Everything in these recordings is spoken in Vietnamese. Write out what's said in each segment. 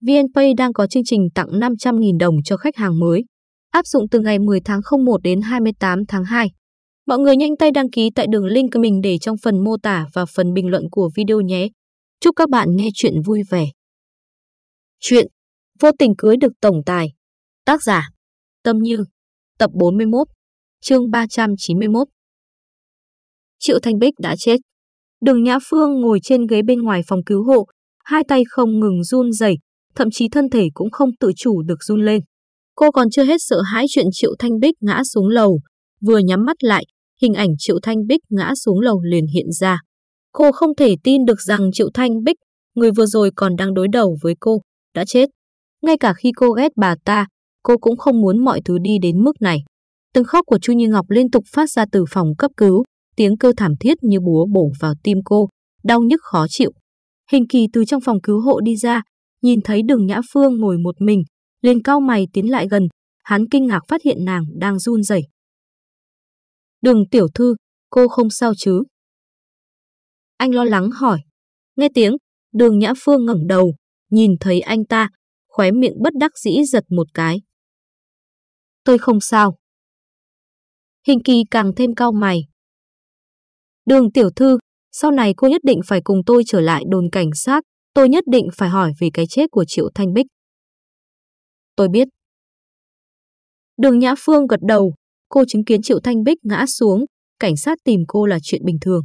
VNPay đang có chương trình tặng 500.000 đồng cho khách hàng mới. Áp dụng từ ngày 10 tháng 01 đến 28 tháng 2. Mọi người nhanh tay đăng ký tại đường link mình để trong phần mô tả và phần bình luận của video nhé. Chúc các bạn nghe chuyện vui vẻ. Chuyện Vô tình cưới được tổng tài Tác giả Tâm Như Tập 41 Chương 391 Triệu Thanh Bích đã chết. Đường Nhã Phương ngồi trên ghế bên ngoài phòng cứu hộ, hai tay không ngừng run rẩy, thậm chí thân thể cũng không tự chủ được run lên. Cô còn chưa hết sợ hãi chuyện Triệu Thanh Bích ngã xuống lầu, vừa nhắm mắt lại, hình ảnh Triệu Thanh Bích ngã xuống lầu liền hiện ra. Cô không thể tin được rằng Triệu Thanh Bích, người vừa rồi còn đang đối đầu với cô, đã chết. Ngay cả khi cô ghét bà ta, cô cũng không muốn mọi thứ đi đến mức này. Từng khóc của Chu Như Ngọc liên tục phát ra từ phòng cấp cứu, tiếng kêu thảm thiết như búa bổ vào tim cô, đau nhức khó chịu. Hình kỳ từ trong phòng cứu hộ đi ra, nhìn thấy đường Nhã Phương ngồi một mình, liền cao mày tiến lại gần, hắn kinh ngạc phát hiện nàng đang run rẩy. Đường tiểu thư, cô không sao chứ? Anh lo lắng hỏi. Nghe tiếng, đường Nhã Phương ngẩng đầu, nhìn thấy anh ta, khóe miệng bất đắc dĩ giật một cái. Tôi không sao. Hình kỳ càng thêm cao mày. Đường tiểu thư, sau này cô nhất định phải cùng tôi trở lại đồn cảnh sát, tôi nhất định phải hỏi về cái chết của Triệu Thanh Bích. Tôi biết. Đường Nhã Phương gật đầu, cô chứng kiến Triệu Thanh Bích ngã xuống, cảnh sát tìm cô là chuyện bình thường.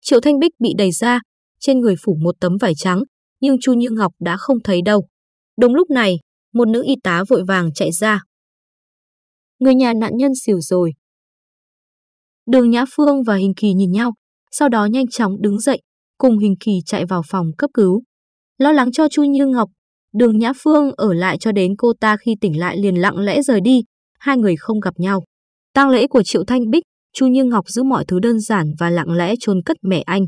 Triệu Thanh Bích bị đẩy ra, trên người phủ một tấm vải trắng, nhưng Chu Như Ngọc đã không thấy đâu. Đúng lúc này, một nữ y tá vội vàng chạy ra. Người nhà nạn nhân xỉu rồi. Đường Nhã Phương và Hình Kỳ nhìn nhau, sau đó nhanh chóng đứng dậy, cùng Hình Kỳ chạy vào phòng cấp cứu. Lo lắng cho Chu Như Ngọc, Đường Nhã Phương ở lại cho đến cô ta khi tỉnh lại liền lặng lẽ rời đi, hai người không gặp nhau. tang lễ của Triệu Thanh Bích, Chu Như Ngọc giữ mọi thứ đơn giản và lặng lẽ chôn cất mẹ anh.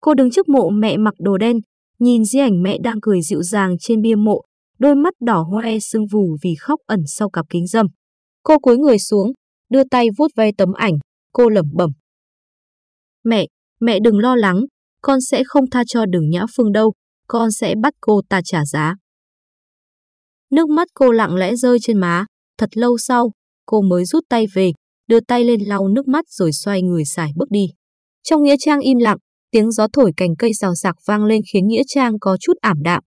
Cô đứng trước mộ mẹ mặc đồ đen, nhìn di ảnh mẹ đang cười dịu dàng trên bia mộ, đôi mắt đỏ hoe sưng vù vì khóc ẩn sau cặp kính dâm. Cô cúi người xuống, đưa tay vuốt ve tấm ảnh, cô lẩm bẩm. Mẹ, mẹ đừng lo lắng, con sẽ không tha cho đường Nhã Phương đâu, con sẽ bắt cô ta trả giá. Nước mắt cô lặng lẽ rơi trên má, thật lâu sau, cô mới rút tay về, đưa tay lên lau nước mắt rồi xoay người xài bước đi. Trong Nghĩa Trang im lặng, tiếng gió thổi cành cây xào rạc vang lên khiến Nghĩa Trang có chút ảm đạm.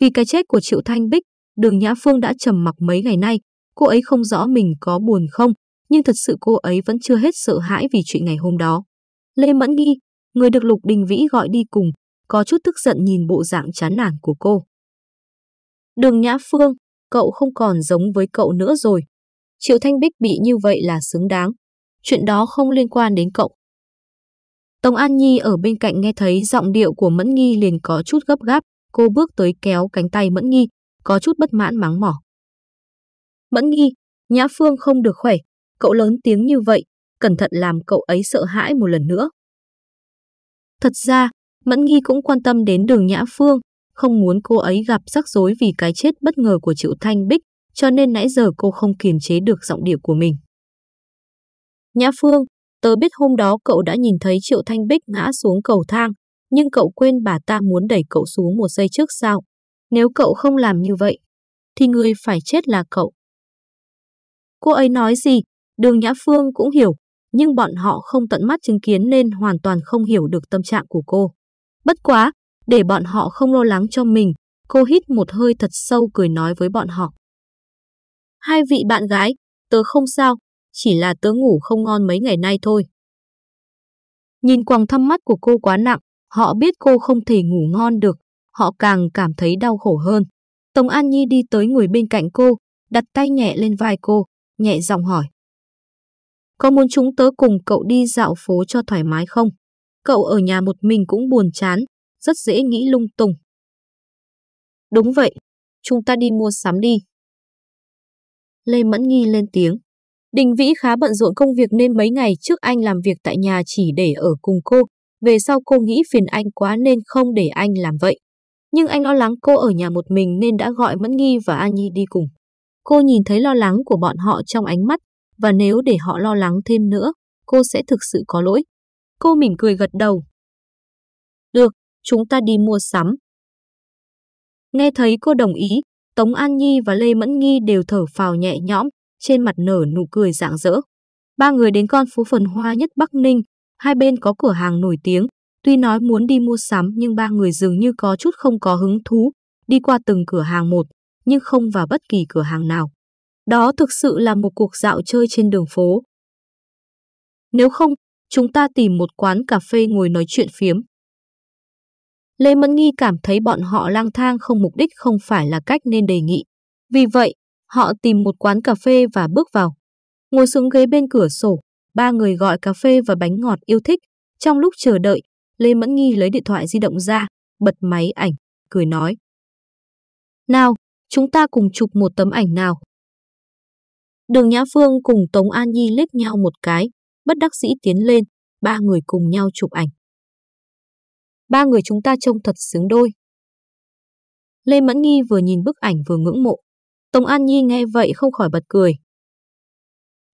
Vì cái chết của Triệu Thanh Bích, đường Nhã Phương đã trầm mặc mấy ngày nay, cô ấy không rõ mình có buồn không, nhưng thật sự cô ấy vẫn chưa hết sợ hãi vì chuyện ngày hôm đó. Lê Mẫn Nghi, người được Lục Đình Vĩ gọi đi cùng, có chút tức giận nhìn bộ dạng chán nản của cô. Đường Nhã Phương, cậu không còn giống với cậu nữa rồi. Triệu Thanh Bích bị như vậy là xứng đáng. Chuyện đó không liên quan đến cậu. Tống An Nhi ở bên cạnh nghe thấy giọng điệu của Mẫn Nghi liền có chút gấp gáp, cô bước tới kéo cánh tay Mẫn Nghi, có chút bất mãn mắng mỏ. Mẫn Nghi, Nhã Phương không được khỏe, cậu lớn tiếng như vậy, cẩn thận làm cậu ấy sợ hãi một lần nữa. Thật ra, Mẫn Nghi cũng quan tâm đến đường Nhã Phương, không muốn cô ấy gặp rắc rối vì cái chết bất ngờ của Triệu Thanh Bích, cho nên nãy giờ cô không kiềm chế được giọng điệu của mình. Nhã Phương, tớ biết hôm đó cậu đã nhìn thấy Triệu Thanh Bích ngã xuống cầu thang, nhưng cậu quên bà ta muốn đẩy cậu xuống một giây trước sao. Nếu cậu không làm như vậy, thì người phải chết là cậu. Cô ấy nói gì, đường Nhã Phương cũng hiểu, nhưng bọn họ không tận mắt chứng kiến nên hoàn toàn không hiểu được tâm trạng của cô. Bất quá, để bọn họ không lo lắng cho mình, cô hít một hơi thật sâu cười nói với bọn họ. Hai vị bạn gái, tớ không sao, chỉ là tớ ngủ không ngon mấy ngày nay thôi. Nhìn quòng thăm mắt của cô quá nặng, họ biết cô không thể ngủ ngon được, họ càng cảm thấy đau khổ hơn. Tống An Nhi đi tới ngồi bên cạnh cô, đặt tay nhẹ lên vai cô, nhẹ giọng hỏi. Có muốn chúng tớ cùng cậu đi dạo phố cho thoải mái không? Cậu ở nhà một mình cũng buồn chán, rất dễ nghĩ lung tung. Đúng vậy, chúng ta đi mua sắm đi. Lê Mẫn Nghi lên tiếng. Đình Vĩ khá bận rộn công việc nên mấy ngày trước anh làm việc tại nhà chỉ để ở cùng cô. Về sau cô nghĩ phiền anh quá nên không để anh làm vậy. Nhưng anh lo lắng cô ở nhà một mình nên đã gọi Mẫn Nghi và An Nhi đi cùng. Cô nhìn thấy lo lắng của bọn họ trong ánh mắt và nếu để họ lo lắng thêm nữa, cô sẽ thực sự có lỗi. Cô mỉm cười gật đầu. Được, chúng ta đi mua sắm. Nghe thấy cô đồng ý, Tống An Nhi và Lê Mẫn Nghi đều thở phào nhẹ nhõm, trên mặt nở nụ cười rạng rỡ. Ba người đến con phố phần hoa nhất Bắc Ninh, hai bên có cửa hàng nổi tiếng, tuy nói muốn đi mua sắm nhưng ba người dường như có chút không có hứng thú, đi qua từng cửa hàng một, nhưng không vào bất kỳ cửa hàng nào. Đó thực sự là một cuộc dạo chơi trên đường phố. Nếu không, chúng ta tìm một quán cà phê ngồi nói chuyện phiếm. Lê Mẫn Nghi cảm thấy bọn họ lang thang không mục đích không phải là cách nên đề nghị. Vì vậy, họ tìm một quán cà phê và bước vào. Ngồi xuống ghế bên cửa sổ, ba người gọi cà phê và bánh ngọt yêu thích. Trong lúc chờ đợi, Lê Mẫn Nghi lấy điện thoại di động ra, bật máy ảnh, cười nói. Nào, chúng ta cùng chụp một tấm ảnh nào. Đường Nhã Phương cùng Tống An Nhi liếc nhau một cái, bất đắc dĩ tiến lên, ba người cùng nhau chụp ảnh. Ba người chúng ta trông thật xứng đôi. Lê Mẫn Nghi vừa nhìn bức ảnh vừa ngưỡng mộ. Tống An Nhi nghe vậy không khỏi bật cười.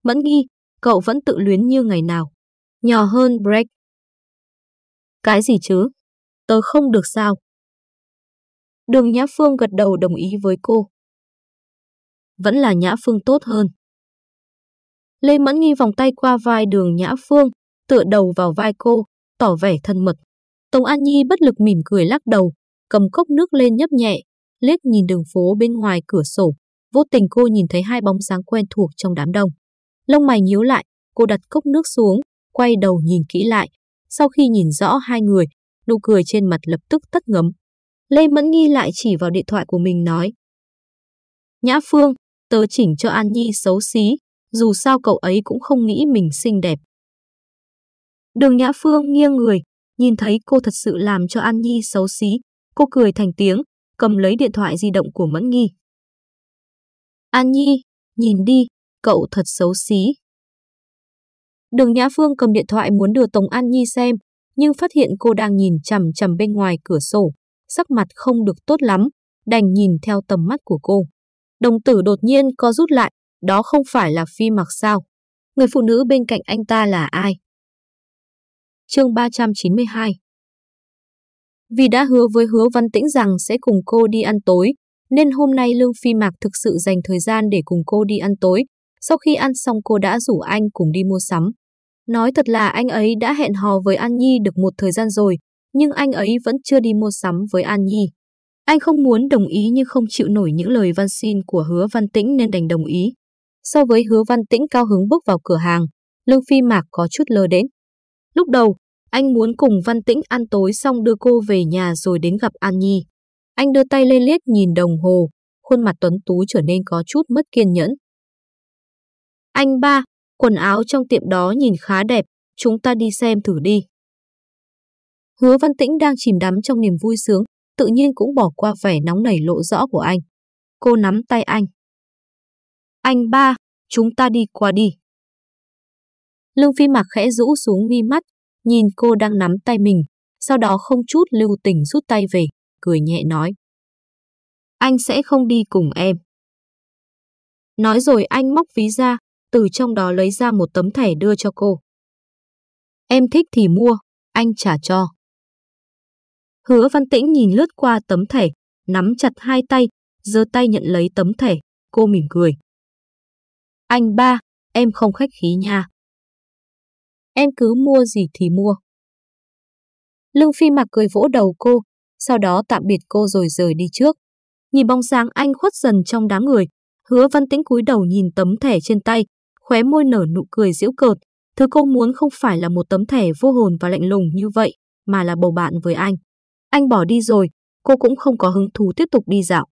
Mẫn Nghi, cậu vẫn tự luyến như ngày nào. Nhỏ hơn Break. Cái gì chứ? Tớ không được sao? Đường Nhã Phương gật đầu đồng ý với cô. Vẫn là Nhã Phương tốt hơn. Lê Mẫn Nghi vòng tay qua vai đường Nhã Phương, tựa đầu vào vai cô, tỏ vẻ thân mật. Tống An Nhi bất lực mỉm cười lắc đầu, cầm cốc nước lên nhấp nhẹ, liếc nhìn đường phố bên ngoài cửa sổ. Vô tình cô nhìn thấy hai bóng dáng quen thuộc trong đám đông. Lông mày nhíu lại, cô đặt cốc nước xuống, quay đầu nhìn kỹ lại. Sau khi nhìn rõ hai người, nụ cười trên mặt lập tức tắt ngấm. Lê Mẫn Nghi lại chỉ vào điện thoại của mình nói. Nhã Phương, tớ chỉnh cho An Nhi xấu xí, dù sao cậu ấy cũng không nghĩ mình xinh đẹp. Đường Nhã Phương nghiêng người, nhìn thấy cô thật sự làm cho An Nhi xấu xí, cô cười thành tiếng, cầm lấy điện thoại di động của Mẫn Nghi. An Nhi, nhìn đi, cậu thật xấu xí. Đường Nhã Phương cầm điện thoại muốn đưa Tống An Nhi xem, nhưng phát hiện cô đang nhìn chằm chằm bên ngoài cửa sổ, sắc mặt không được tốt lắm, đành nhìn theo tầm mắt của cô. Đồng tử đột nhiên co rút lại, đó không phải là phi mặc sao. Người phụ nữ bên cạnh anh ta là ai? Chương 392 Vì đã hứa với hứa Văn Tĩnh rằng sẽ cùng cô đi ăn tối, nên hôm nay Lương Phi Mạc thực sự dành thời gian để cùng cô đi ăn tối. Sau khi ăn xong cô đã rủ anh cùng đi mua sắm. Nói thật là anh ấy đã hẹn hò với An Nhi được một thời gian rồi, nhưng anh ấy vẫn chưa đi mua sắm với An Nhi. Anh không muốn đồng ý nhưng không chịu nổi những lời van xin của hứa Văn Tĩnh nên đành đồng ý. So với hứa Văn Tĩnh cao hứng bước vào cửa hàng, Lương Phi Mạc có chút lơ đến. Lúc đầu, anh muốn cùng Văn Tĩnh ăn tối xong đưa cô về nhà rồi đến gặp An Nhi. Anh đưa tay lên liếc nhìn đồng hồ, khuôn mặt tuấn tú trở nên có chút mất kiên nhẫn. Anh ba, quần áo trong tiệm đó nhìn khá đẹp, chúng ta đi xem thử đi. Hứa Văn Tĩnh đang chìm đắm trong niềm vui sướng, tự nhiên cũng bỏ qua vẻ nóng nảy lộ rõ của anh. Cô nắm tay anh. Anh ba, chúng ta đi qua đi. Lương Phi Mạc khẽ rũ xuống mi mắt, nhìn cô đang nắm tay mình, sau đó không chút lưu tình rút tay về, cười nhẹ nói. Anh sẽ không đi cùng em. Nói rồi anh móc ví ra, từ trong đó lấy ra một tấm thẻ đưa cho cô. Em thích thì mua, anh trả cho. Hứa Văn Tĩnh nhìn lướt qua tấm thẻ, nắm chặt hai tay, giơ tay nhận lấy tấm thẻ, cô mỉm cười. Anh ba, em không khách khí nha. Em cứ mua gì thì mua. Lương Phi mặc cười vỗ đầu cô, sau đó tạm biệt cô rồi rời đi trước. Nhìn bóng sáng anh khuất dần trong đám người, hứa văn tĩnh cúi đầu nhìn tấm thẻ trên tay, khóe môi nở nụ cười giễu cợt. Thứ cô muốn không phải là một tấm thẻ vô hồn và lạnh lùng như vậy, mà là bầu bạn với anh. Anh bỏ đi rồi, cô cũng không có hứng thú tiếp tục đi dạo.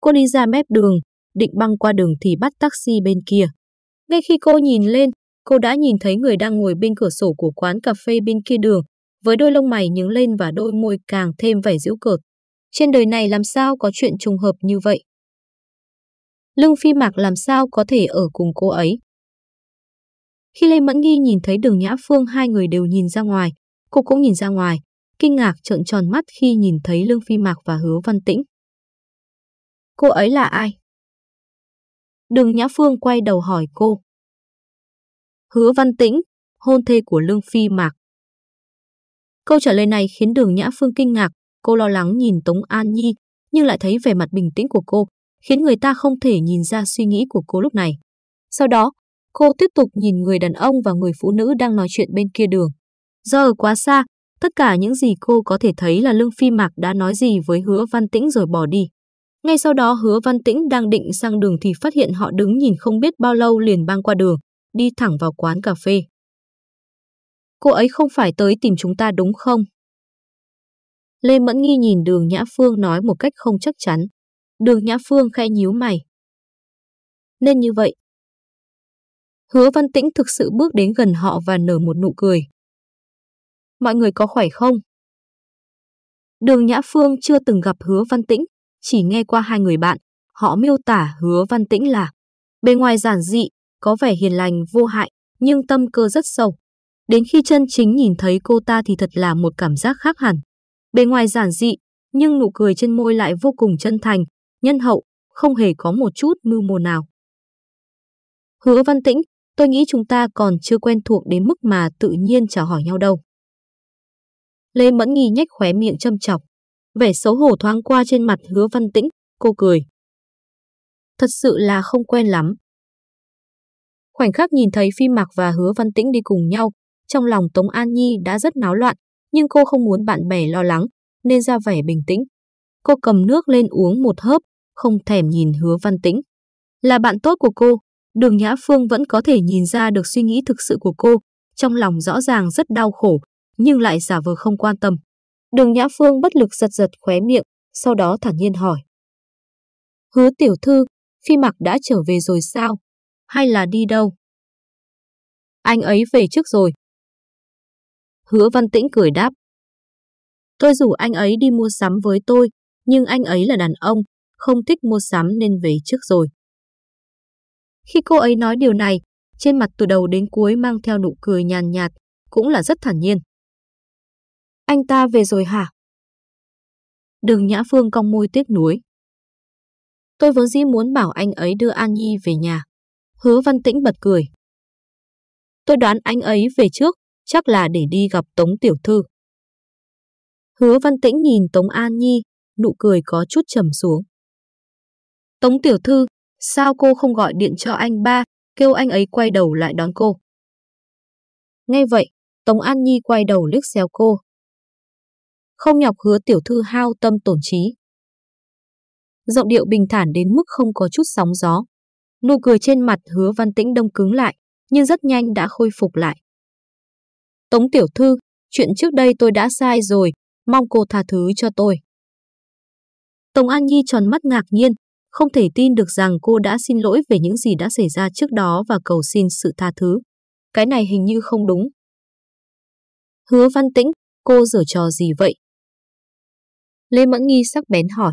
Cô đi ra mép đường, định băng qua đường thì bắt taxi bên kia. Ngay khi cô nhìn lên, cô đã nhìn thấy người đang ngồi bên cửa sổ của quán cà phê bên kia đường, với đôi lông mày nhướng lên và đôi môi càng thêm vẻ giễu cợt. Trên đời này làm sao có chuyện trùng hợp như vậy? Lương Phi Mạc làm sao có thể ở cùng cô ấy? Khi Lê Mẫn Nghi nhìn thấy đường Nhã Phương hai người đều nhìn ra ngoài, cô cũng nhìn ra ngoài, kinh ngạc trợn tròn mắt khi nhìn thấy Lương Phi Mạc và Hứa Văn Tĩnh. Cô ấy là ai? Đường Nhã Phương quay đầu hỏi cô. Hứa Văn Tĩnh, hôn thê của Lương Phi Mạc. Câu trả lời này khiến đường Nhã Phương kinh ngạc, cô lo lắng nhìn Tống An Nhi, nhưng lại thấy vẻ mặt bình tĩnh của cô, khiến người ta không thể nhìn ra suy nghĩ của cô lúc này. Sau đó, cô tiếp tục nhìn người đàn ông và người phụ nữ đang nói chuyện bên kia đường. Do ở quá xa, tất cả những gì cô có thể thấy là Lương Phi Mạc đã nói gì với Hứa Văn Tĩnh rồi bỏ đi. Ngay sau đó Hứa Văn Tĩnh đang định sang đường thì phát hiện họ đứng nhìn không biết bao lâu liền băng qua đường, đi thẳng vào quán cà phê. Cô ấy không phải tới tìm chúng ta đúng không? Lê Mẫn Nghi nhìn đường Nhã Phương nói một cách không chắc chắn. Đường Nhã Phương khẽ nhíu mày. Nên như vậy. Hứa Văn Tĩnh thực sự bước đến gần họ và nở một nụ cười. Mọi người có khỏe không? Đường Nhã Phương chưa từng gặp Hứa Văn Tĩnh, chỉ nghe qua hai người bạn. Họ miêu tả Hứa Văn Tĩnh là bề ngoài giản dị, có vẻ hiền lành, vô hại, nhưng tâm cơ rất sâu. Đến khi chân chính nhìn thấy cô ta thì thật là một cảm giác khác hẳn. Bề ngoài giản dị, nhưng nụ cười trên môi lại vô cùng chân thành, nhân hậu, không hề có một chút mưu mô nào. Hứa Văn Tĩnh, tôi nghĩ chúng ta còn chưa quen thuộc đến mức mà tự nhiên chào hỏi nhau đâu. Lê Mẫn Nghi nhếch khóe miệng châm chọc. Vẻ xấu hổ thoáng qua trên mặt hứa Văn Tĩnh, cô cười. Thật sự là không quen lắm. Khoảnh khắc nhìn thấy Phi Mạc và Hứa Văn Tĩnh đi cùng nhau, trong lòng Tống An Nhi đã rất náo loạn, nhưng cô không muốn bạn bè lo lắng, nên ra vẻ bình tĩnh. Cô cầm nước lên uống một hớp, không thèm nhìn hứa văn tĩnh. Là bạn tốt của cô, đường Nhã Phương vẫn có thể nhìn ra được suy nghĩ thực sự của cô, trong lòng rõ ràng rất đau khổ, nhưng lại giả vờ không quan tâm. Đường Nhã Phương bất lực giật giật khóe miệng, sau đó thản nhiên hỏi. Hứa tiểu thư, phi mặc đã trở về rồi sao? Hay là đi đâu? Anh ấy về trước rồi, Hứa Văn Tĩnh cười đáp. Tôi rủ anh ấy đi mua sắm với tôi, nhưng anh ấy là đàn ông, không thích mua sắm nên về trước rồi. Khi cô ấy nói điều này, trên mặt từ đầu đến cuối mang theo nụ cười nhàn nhạt, cũng là rất thản nhiên. Anh ta về rồi hả? Đường Nhã Phương cong môi tiếc nuối. Tôi vốn dĩ muốn bảo anh ấy đưa An Nhi về nhà. Hứa Văn Tĩnh bật cười. Tôi đoán anh ấy về trước, chắc là để đi gặp Tống Tiểu Thư. Hứa Văn Tĩnh nhìn Tống An Nhi, nụ cười có chút trầm xuống. Tống Tiểu Thư, sao cô không gọi điện cho anh ba, kêu anh ấy quay đầu lại đón cô? Nghe vậy, Tống An Nhi quay đầu liếc xéo cô. Không nhọc hứa Tiểu Thư hao tâm tổn trí. Giọng điệu bình thản đến mức không có chút sóng gió. Nụ cười trên mặt hứa Văn Tĩnh đông cứng lại, nhưng rất nhanh đã khôi phục lại. Tống tiểu thư, chuyện trước đây tôi đã sai rồi, mong cô tha thứ cho tôi. Tống An Nhi tròn mắt ngạc nhiên, không thể tin được rằng cô đã xin lỗi về những gì đã xảy ra trước đó và cầu xin sự tha thứ. Cái này hình như không đúng. Hứa Văn Tĩnh, cô giở trò gì vậy? Lê Mẫn Nghi sắc bén hỏi.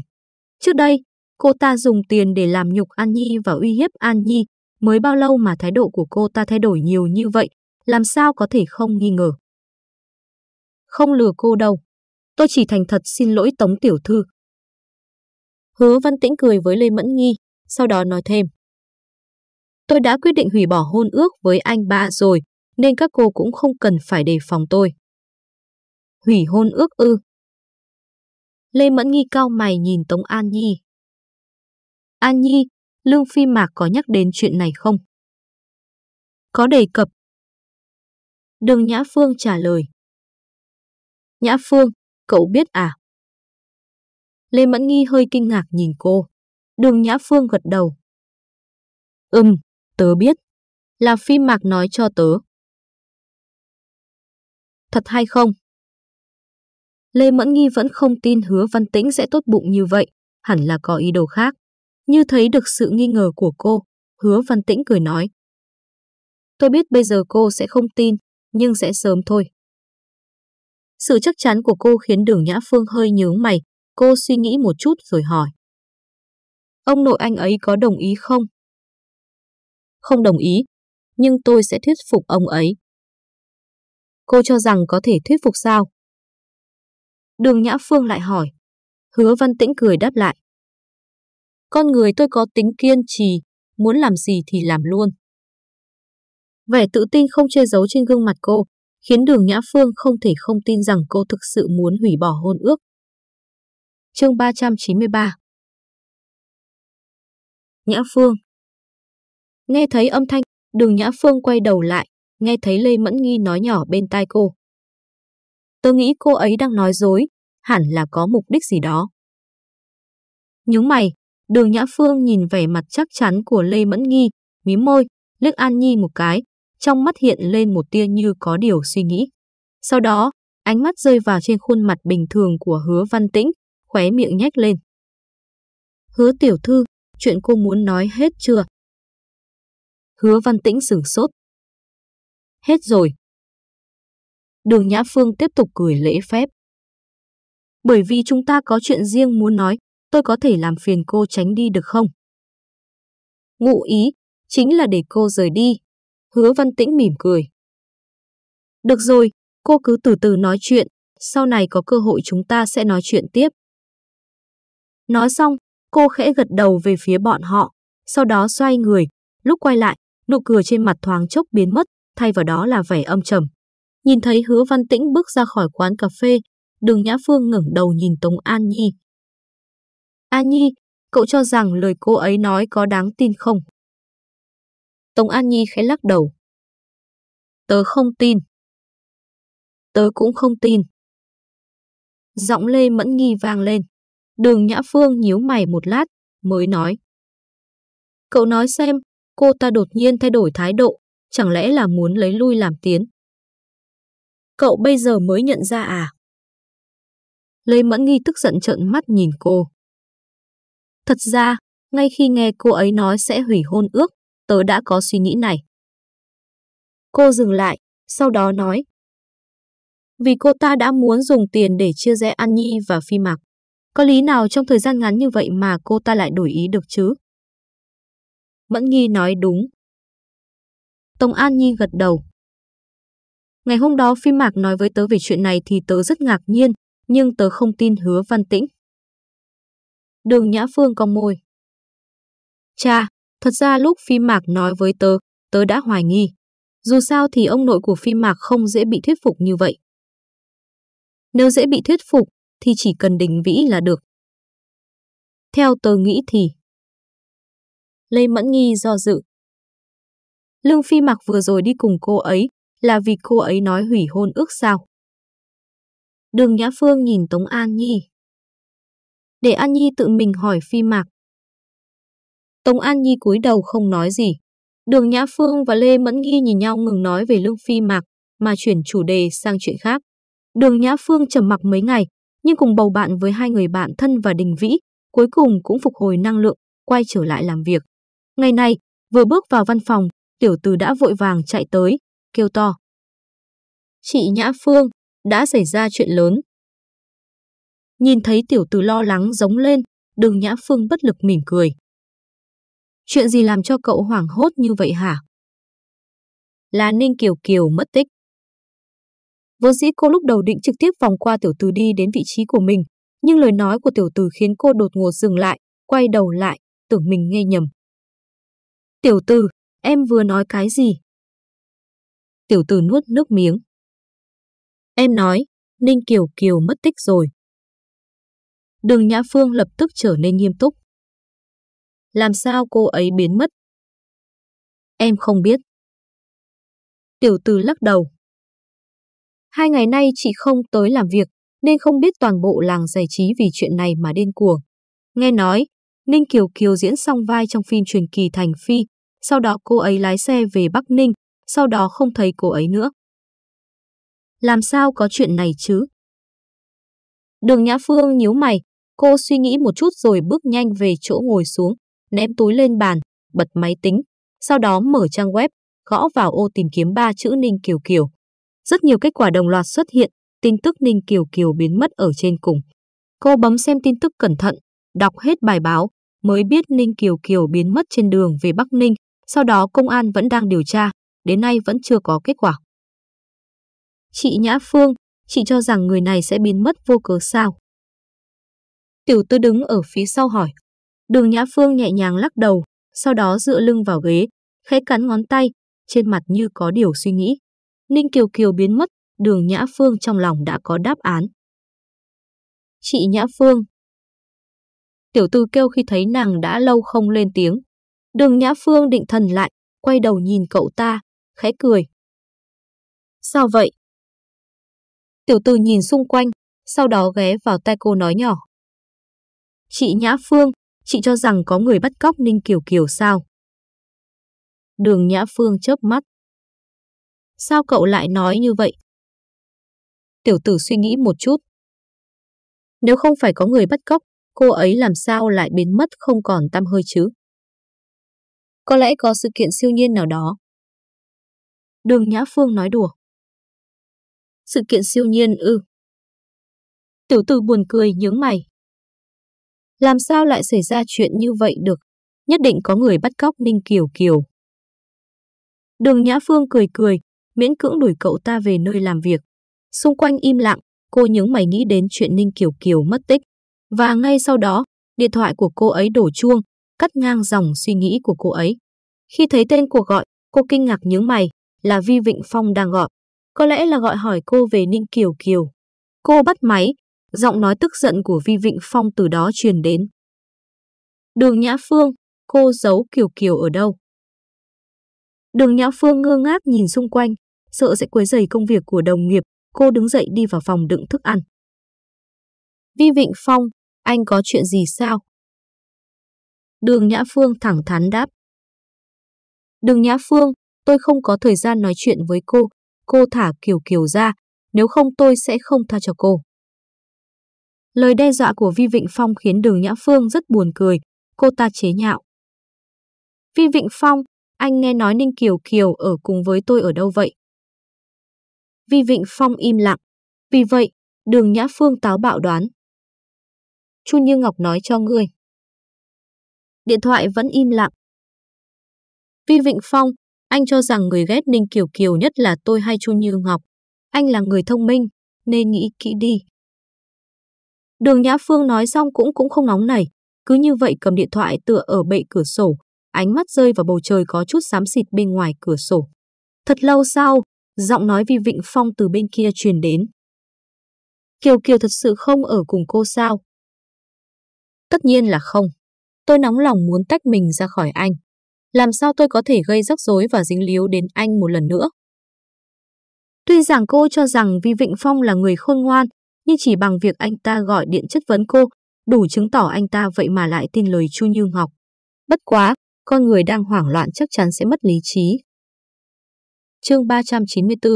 Trước đây, cô ta dùng tiền để làm nhục An Nhi và uy hiếp An Nhi, mới bao lâu mà thái độ của cô ta thay đổi nhiều như vậy, làm sao có thể không nghi ngờ. Không lừa cô đâu, tôi chỉ thành thật xin lỗi Tống Tiểu Thư. Hứa Văn Tĩnh cười với Lê Mẫn Nghi, sau đó nói thêm. Tôi đã quyết định hủy bỏ hôn ước với anh ba rồi, nên các cô cũng không cần phải đề phòng tôi. Hủy hôn ước ư. Lê Mẫn Nghi cao mày nhìn Tống An Nhi. An Nhi, Lương Phi Mạc có nhắc đến chuyện này không? Có đề cập, Đường Nhã Phương trả lời. Nhã Phương, cậu biết à? Lê Mẫn Nghi hơi kinh ngạc nhìn cô. Đường Nhã Phương gật đầu. Ừm, tớ biết. Là Phi Mạc nói cho tớ. Thật hay không? Lê Mẫn Nghi vẫn không tin hứa Văn Tĩnh sẽ tốt bụng như vậy, hẳn là có ý đồ khác. Như thấy được sự nghi ngờ của cô, hứa Văn Tĩnh cười nói. Tôi biết bây giờ cô sẽ không tin, nhưng sẽ sớm thôi. Sự chắc chắn của cô khiến đường Nhã Phương hơi nhướng mày, cô suy nghĩ một chút rồi hỏi. Ông nội anh ấy có đồng ý không? Không đồng ý, nhưng tôi sẽ thuyết phục ông ấy. Cô cho rằng có thể thuyết phục sao? Đường Nhã Phương lại hỏi. Hứa Văn Tĩnh cười đáp lại. Con người tôi có tính kiên trì, muốn làm gì thì làm luôn. Vẻ tự tin không che giấu trên gương mặt cô, khiến đường Nhã Phương không thể không tin rằng cô thực sự muốn hủy bỏ hôn ước. Chương 393 Nhã Phương. Nghe thấy âm thanh, đường Nhã Phương quay đầu lại, nghe thấy Lê Mẫn Nghi nói nhỏ bên tai cô. Tớ nghĩ cô ấy đang nói dối, hẳn là có mục đích gì đó. Nhúng mày, đường Nhã Phương nhìn vẻ mặt chắc chắn của Lê Mẫn Nghi, mím môi, liếc An Nhi một cái, trong mắt hiện lên một tia như có điều suy nghĩ. Sau đó, ánh mắt rơi vào trên khuôn mặt bình thường của hứa văn tĩnh, khóe miệng nhếch lên. Hứa tiểu thư, chuyện cô muốn nói hết chưa? Hứa văn tĩnh sửng sốt. Hết rồi. Đường Nhã Phương tiếp tục cười lễ phép. Bởi vì chúng ta có chuyện riêng muốn nói, tôi có thể làm phiền cô tránh đi được không? Ngụ ý, chính là để cô rời đi. Hứa văn tĩnh mỉm cười. Được rồi, cô cứ từ từ nói chuyện, sau này có cơ hội chúng ta sẽ nói chuyện tiếp. Nói xong, cô khẽ gật đầu về phía bọn họ, sau đó xoay người, lúc quay lại, nụ cười trên mặt thoáng chốc biến mất, thay vào đó là vẻ âm trầm. Nhìn thấy hứa văn tĩnh bước ra khỏi quán cà phê, đường Nhã Phương ngẩng đầu nhìn Tống An Nhi. An Nhi, cậu cho rằng lời cô ấy nói có đáng tin không? Tống An Nhi khẽ lắc đầu. Tớ không tin. Tớ cũng không tin. Giọng Lê Mẫn Nghi vang lên. Đường Nhã Phương nhíu mày một lát, mới nói. Cậu nói xem, cô ta đột nhiên thay đổi thái độ, chẳng lẽ là muốn lấy lui làm tiến? Cậu bây giờ mới nhận ra à? Lê Mẫn Nghi tức giận trợn mắt nhìn cô. Thật ra, ngay khi nghe cô ấy nói sẽ hủy hôn ước, tớ đã có suy nghĩ này. Cô dừng lại, sau đó nói. Vì cô ta đã muốn dùng tiền để chia rẽ An Nhi và Phi Mạc. Có lý nào trong thời gian ngắn như vậy mà cô ta lại đổi ý được chứ? Mẫn Nghi nói đúng. tông An Nhi gật đầu. Ngày hôm đó Phi Mạc nói với tớ về chuyện này thì tớ rất ngạc nhiên, nhưng tớ không tin hứa văn tĩnh. Đường Nhã Phương cong môi. Cha, thật ra lúc Phi Mạc nói với tớ, tớ đã hoài nghi. Dù sao thì ông nội của Phi Mạc không dễ bị thuyết phục như vậy. Nếu dễ bị thuyết phục, thì chỉ cần đình vĩ là được. Theo tớ nghĩ thì... Lê Mẫn Nghi do dự. Lương Phi Mạc vừa rồi đi cùng cô ấy là vì cô ấy nói hủy hôn ước sao? Đường Nhã Phương nhìn Tống An Nhi. Để An Nhi tự mình hỏi Phi Mạc. Tống An Nhi cúi đầu không nói gì. Đường Nhã Phương và Lê Mẫn Nghi nhìn nhau ngừng nói về Lương Phi Mạc mà chuyển chủ đề sang chuyện khác. Đường Nhã Phương trầm mặc mấy ngày, nhưng cùng bầu bạn với hai người bạn thân và Đình Vĩ, cuối cùng cũng phục hồi năng lượng, quay trở lại làm việc. Ngày nay vừa bước vào văn phòng, tiểu từ đã vội vàng chạy tới, kêu to. Chị Nhã Phương, đã xảy ra chuyện lớn. Nhìn thấy tiểu tử lo lắng giống lên, đường Nhã Phương bất lực mỉm cười. Chuyện gì làm cho cậu hoảng hốt như vậy hả? Là Ninh Kiều Kiều mất tích. Vốn dĩ cô lúc đầu định trực tiếp vòng qua tiểu tử đi đến vị trí của mình, nhưng lời nói của tiểu tử khiến cô đột ngột dừng lại, quay đầu lại, tưởng mình nghe nhầm. Tiểu tử em vừa nói cái gì? Tiểu từ nuốt nước miếng. Em nói, Ninh Kiều Kiều mất tích rồi. Đường Nhã Phương lập tức trở nên nghiêm túc. Làm sao cô ấy biến mất? Em không biết. Tiểu từ lắc đầu. Hai ngày nay chị không tới làm việc, nên không biết toàn bộ làng giải trí vì chuyện này mà điên cuồng. Nghe nói, Ninh Kiều Kiều diễn xong vai trong phim truyền kỳ Thành Phi, sau đó cô ấy lái xe về Bắc Ninh, sau đó không thấy cô ấy nữa. Làm sao có chuyện này chứ? Đường Nhã Phương nhíu mày, cô suy nghĩ một chút rồi bước nhanh về chỗ ngồi xuống, ném túi lên bàn, bật máy tính, sau đó mở trang web, gõ vào ô tìm kiếm ba chữ Ninh Kiều Kiều. Rất nhiều kết quả đồng loạt xuất hiện, tin tức Ninh Kiều Kiều biến mất ở trên cùng. Cô bấm xem tin tức cẩn thận, đọc hết bài báo, mới biết Ninh Kiều Kiều biến mất trên đường về Bắc Ninh, sau đó công an vẫn đang điều tra, đến nay vẫn chưa có kết quả. Chị Nhã Phương, chị cho rằng người này sẽ biến mất vô cớ sao? Tiểu tư đứng ở phía sau hỏi. Đường Nhã Phương nhẹ nhàng lắc đầu, sau đó dựa lưng vào ghế, khẽ cắn ngón tay, trên mặt như có điều suy nghĩ. Ninh Kiều Kiều biến mất, đường Nhã Phương trong lòng đã có đáp án. Chị Nhã Phương. Tiểu tư kêu khi thấy nàng đã lâu không lên tiếng, Đường Nhã Phương định thần lại, quay đầu nhìn cậu ta, khẽ cười. Sao vậy? Tiểu tử nhìn xung quanh, sau đó ghé vào tai cô nói nhỏ. Chị Nhã Phương, chị cho rằng có người bắt cóc Ninh Kiều Kiều sao? Đường Nhã Phương chớp mắt. Sao cậu lại nói như vậy? Tiểu tử suy nghĩ một chút. Nếu không phải có người bắt cóc, cô ấy làm sao lại biến mất không còn tăm hơi chứ? Có lẽ có sự kiện siêu nhiên nào đó. Đường Nhã Phương nói đùa. Sự kiện siêu nhiên ư. Tiểu tử buồn cười nhướng mày. Làm sao lại xảy ra chuyện như vậy được? Nhất định có người bắt cóc Ninh Kiều Kiều. Đường Nhã Phương cười cười, miễn cưỡng đuổi cậu ta về nơi làm việc. Xung quanh im lặng, cô nhướng mày nghĩ đến chuyện Ninh Kiều Kiều mất tích. Và ngay sau đó, điện thoại của cô ấy đổ chuông, cắt ngang dòng suy nghĩ của cô ấy. Khi thấy tên cuộc gọi, cô kinh ngạc nhướng mày, là Vi Vịnh Phong đang gọi. Có lẽ là gọi hỏi cô về Ninh Kiều Kiều. Cô bắt máy, giọng nói tức giận của Vi Vịnh Phong từ đó truyền đến. Đường Nhã Phương, cô giấu Kiều Kiều ở đâu? Đường Nhã Phương ngơ ngác nhìn xung quanh, sợ sẽ quấy rầy công việc của đồng nghiệp, cô đứng dậy đi vào phòng đựng thức ăn. Vi Vịnh Phong, anh có chuyện gì sao? Đường Nhã Phương thẳng thắn đáp. Đường Nhã Phương, tôi không có thời gian nói chuyện với cô, cô thả Kiều Kiều ra, nếu không tôi sẽ không tha cho cô. Lời đe dọa của Vi Vịnh Phong khiến đường Nhã Phương rất buồn cười, cô ta chế nhạo. Vi Vịnh Phong, anh nghe nói Ninh Kiều Kiều ở cùng với tôi ở đâu vậy? Vi Vịnh Phong im lặng. Vì vậy, đường Nhã Phương táo bạo đoán. Chu Như Ngọc nói cho ngươi. Điện thoại vẫn im lặng. Vi Vịnh Phong, anh cho rằng người ghét Ninh Kiều Kiều nhất là tôi hay Chu Như Ngọc. Anh là người thông minh, nên nghĩ kỹ đi. Đường Nhã Phương nói xong cũng cũng không nóng nảy, cứ như vậy cầm điện thoại tựa ở bệ cửa sổ, ánh mắt rơi vào bầu trời có chút xám xịt bên ngoài cửa sổ. Thật lâu sau, giọng nói Vi Vịnh Phong từ bên kia truyền đến. Kiều Kiều thật sự không ở cùng cô sao? Tất nhiên là không. Tôi nóng lòng muốn tách mình ra khỏi anh. Làm sao tôi có thể gây rắc rối và dính líu đến anh một lần nữa? Tuy rằng cô cho rằng Vi Vịnh Phong là người khôn ngoan, nhưng chỉ bằng việc anh ta gọi điện chất vấn cô, đủ chứng tỏ anh ta vậy mà lại tin lời Chu Như Ngọc. Bất quá, con người đang hoảng loạn chắc chắn sẽ mất lý trí. Chương 394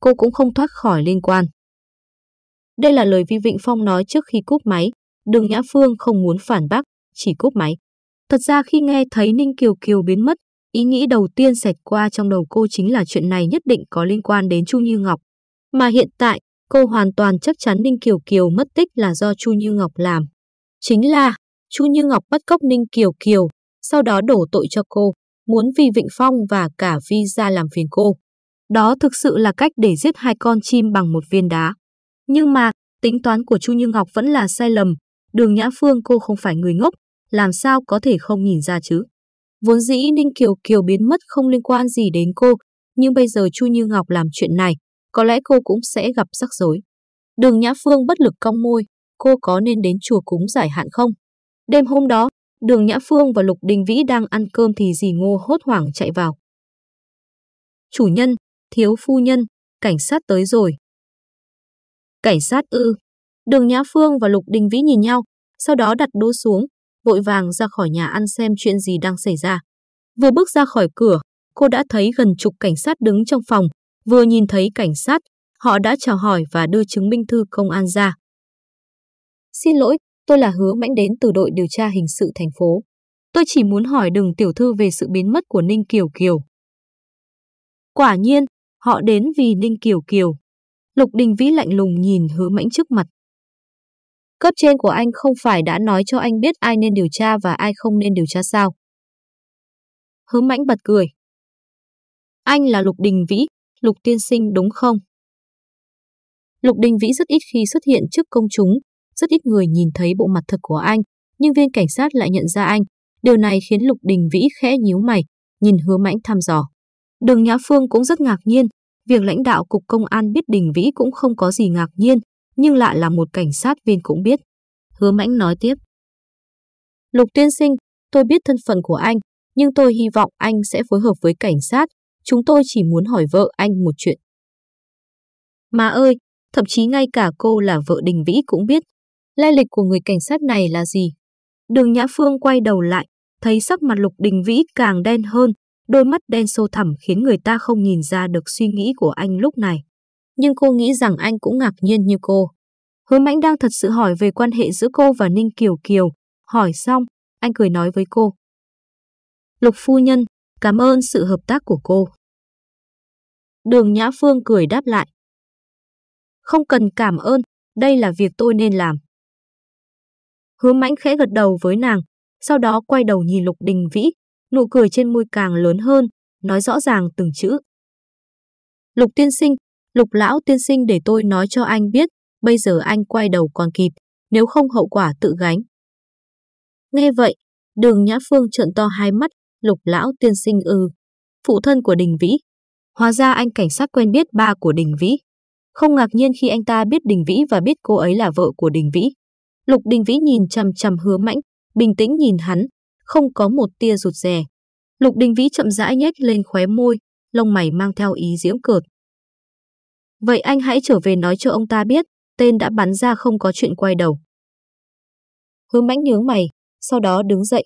Cô cũng không thoát khỏi liên quan. Đây là lời Vi Vịnh Phong nói trước khi cúp máy, đường Nhã Phương không muốn phản bác, chỉ cúp máy. Thật ra khi nghe thấy Ninh Kiều Kiều biến mất, ý nghĩ đầu tiên xẹt qua trong đầu cô chính là chuyện này nhất định có liên quan đến Chu Như Ngọc. Mà hiện tại, cô hoàn toàn chắc chắn Ninh Kiều Kiều mất tích là do Chu Như Ngọc làm. Chính là, Chu Như Ngọc bắt cóc Ninh Kiều Kiều, sau đó đổ tội cho cô, muốn vì Vịnh Phong và cả Vi ra làm phiền cô. Đó thực sự là cách để giết hai con chim bằng một viên đá. Nhưng mà, tính toán của Chu Như Ngọc vẫn là sai lầm, đường Nhã Phương cô không phải người ngốc, làm sao có thể không nhìn ra chứ. Vốn dĩ Ninh Kiều Kiều biến mất không liên quan gì đến cô, nhưng bây giờ Chu Như Ngọc làm chuyện này, có lẽ cô cũng sẽ gặp rắc rối. Đường Nhã Phương bất lực cong môi, cô có nên đến chùa cúng giải hạn không? Đêm hôm đó, Đường Nhã Phương và Lục Đình Vĩ đang ăn cơm thì dì Ngô hốt hoảng chạy vào. Chủ nhân, thiếu phu nhân, cảnh sát tới rồi. Cảnh sát ư. Đường Nhã Phương và Lục Đình Vĩ nhìn nhau, sau đó đặt đũa xuống, vội vàng ra khỏi nhà ăn xem chuyện gì đang xảy ra. Vừa bước ra khỏi cửa, cô đã thấy gần chục cảnh sát đứng trong phòng, vừa nhìn thấy cảnh sát, họ đã chào hỏi và đưa chứng minh thư công an ra. Xin lỗi, tôi là hứa mãnh đến từ đội điều tra hình sự thành phố. Tôi chỉ muốn hỏi đường tiểu thư về sự biến mất của Ninh Kiều Kiều. Quả nhiên, họ đến vì Ninh Kiều Kiều. Lục Đình Vĩ lạnh lùng nhìn hứa mãnh trước mặt. Cấp trên của anh không phải đã nói cho anh biết ai nên điều tra và ai không nên điều tra sao? Hứa mãnh bật cười. Anh là Lục Đình Vĩ, Lục Tiên Sinh đúng không? Lục Đình Vĩ rất ít khi xuất hiện trước công chúng, rất ít người nhìn thấy bộ mặt thật của anh, nhưng viên cảnh sát lại nhận ra anh. Điều này khiến Lục Đình Vĩ khẽ nhíu mày, nhìn hứa mãnh thăm dò. Đường Nhã Phương cũng rất ngạc nhiên, việc lãnh đạo cục công an biết Đình Vĩ cũng không có gì ngạc nhiên, nhưng lại là một cảnh sát viên cũng biết. Hứa mãnh nói tiếp. Lục tiên sinh, tôi biết thân phận của anh, nhưng tôi hy vọng anh sẽ phối hợp với cảnh sát. Chúng tôi chỉ muốn hỏi vợ anh một chuyện. Mà ơi, thậm chí ngay cả cô là vợ Đình Vĩ cũng biết. Lai lịch của người cảnh sát này là gì? Đường Nhã Phương quay đầu lại, thấy sắc mặt Lục Đình Vĩ càng đen hơn, đôi mắt đen sâu thẳm khiến người ta không nhìn ra được suy nghĩ của anh lúc này. Nhưng cô nghĩ rằng anh cũng ngạc nhiên như cô. Hứa Mãnh đang thật sự hỏi về quan hệ giữa cô và Ninh Kiều Kiều. Hỏi xong, anh cười nói với cô. Lục phu nhân, cảm ơn sự hợp tác của cô. Đường Nhã Phương cười đáp lại. Không cần cảm ơn, đây là việc tôi nên làm. Hứa mãnh khẽ gật đầu với nàng, sau đó quay đầu nhìn Lục Đình Vĩ, nụ cười trên môi càng lớn hơn, nói rõ ràng từng chữ. Lục tiên sinh, Lục lão tiên sinh để tôi nói cho anh biết, bây giờ anh quay đầu còn kịp, nếu không hậu quả tự gánh. Nghe vậy, đường Nhã Phương trợn to hai mắt, Lục lão tiên sinh ư, phụ thân của Đình Vĩ. Hóa ra anh cảnh sát quen biết ba của Đình Vĩ. Không ngạc nhiên khi anh ta biết Đình Vĩ và biết cô ấy là vợ của Đình Vĩ. Lục Đình Vĩ nhìn chằm chằm hứa mãnh, bình tĩnh nhìn hắn, không có một tia rụt rè. Lục Đình Vĩ chậm rãi nhếch lên khóe môi, lông mày mang theo ý giễu cợt. Vậy anh hãy trở về nói cho ông ta biết, tên đã bắn ra không có chuyện quay đầu. Hứa mãnh nhướng mày, sau đó đứng dậy.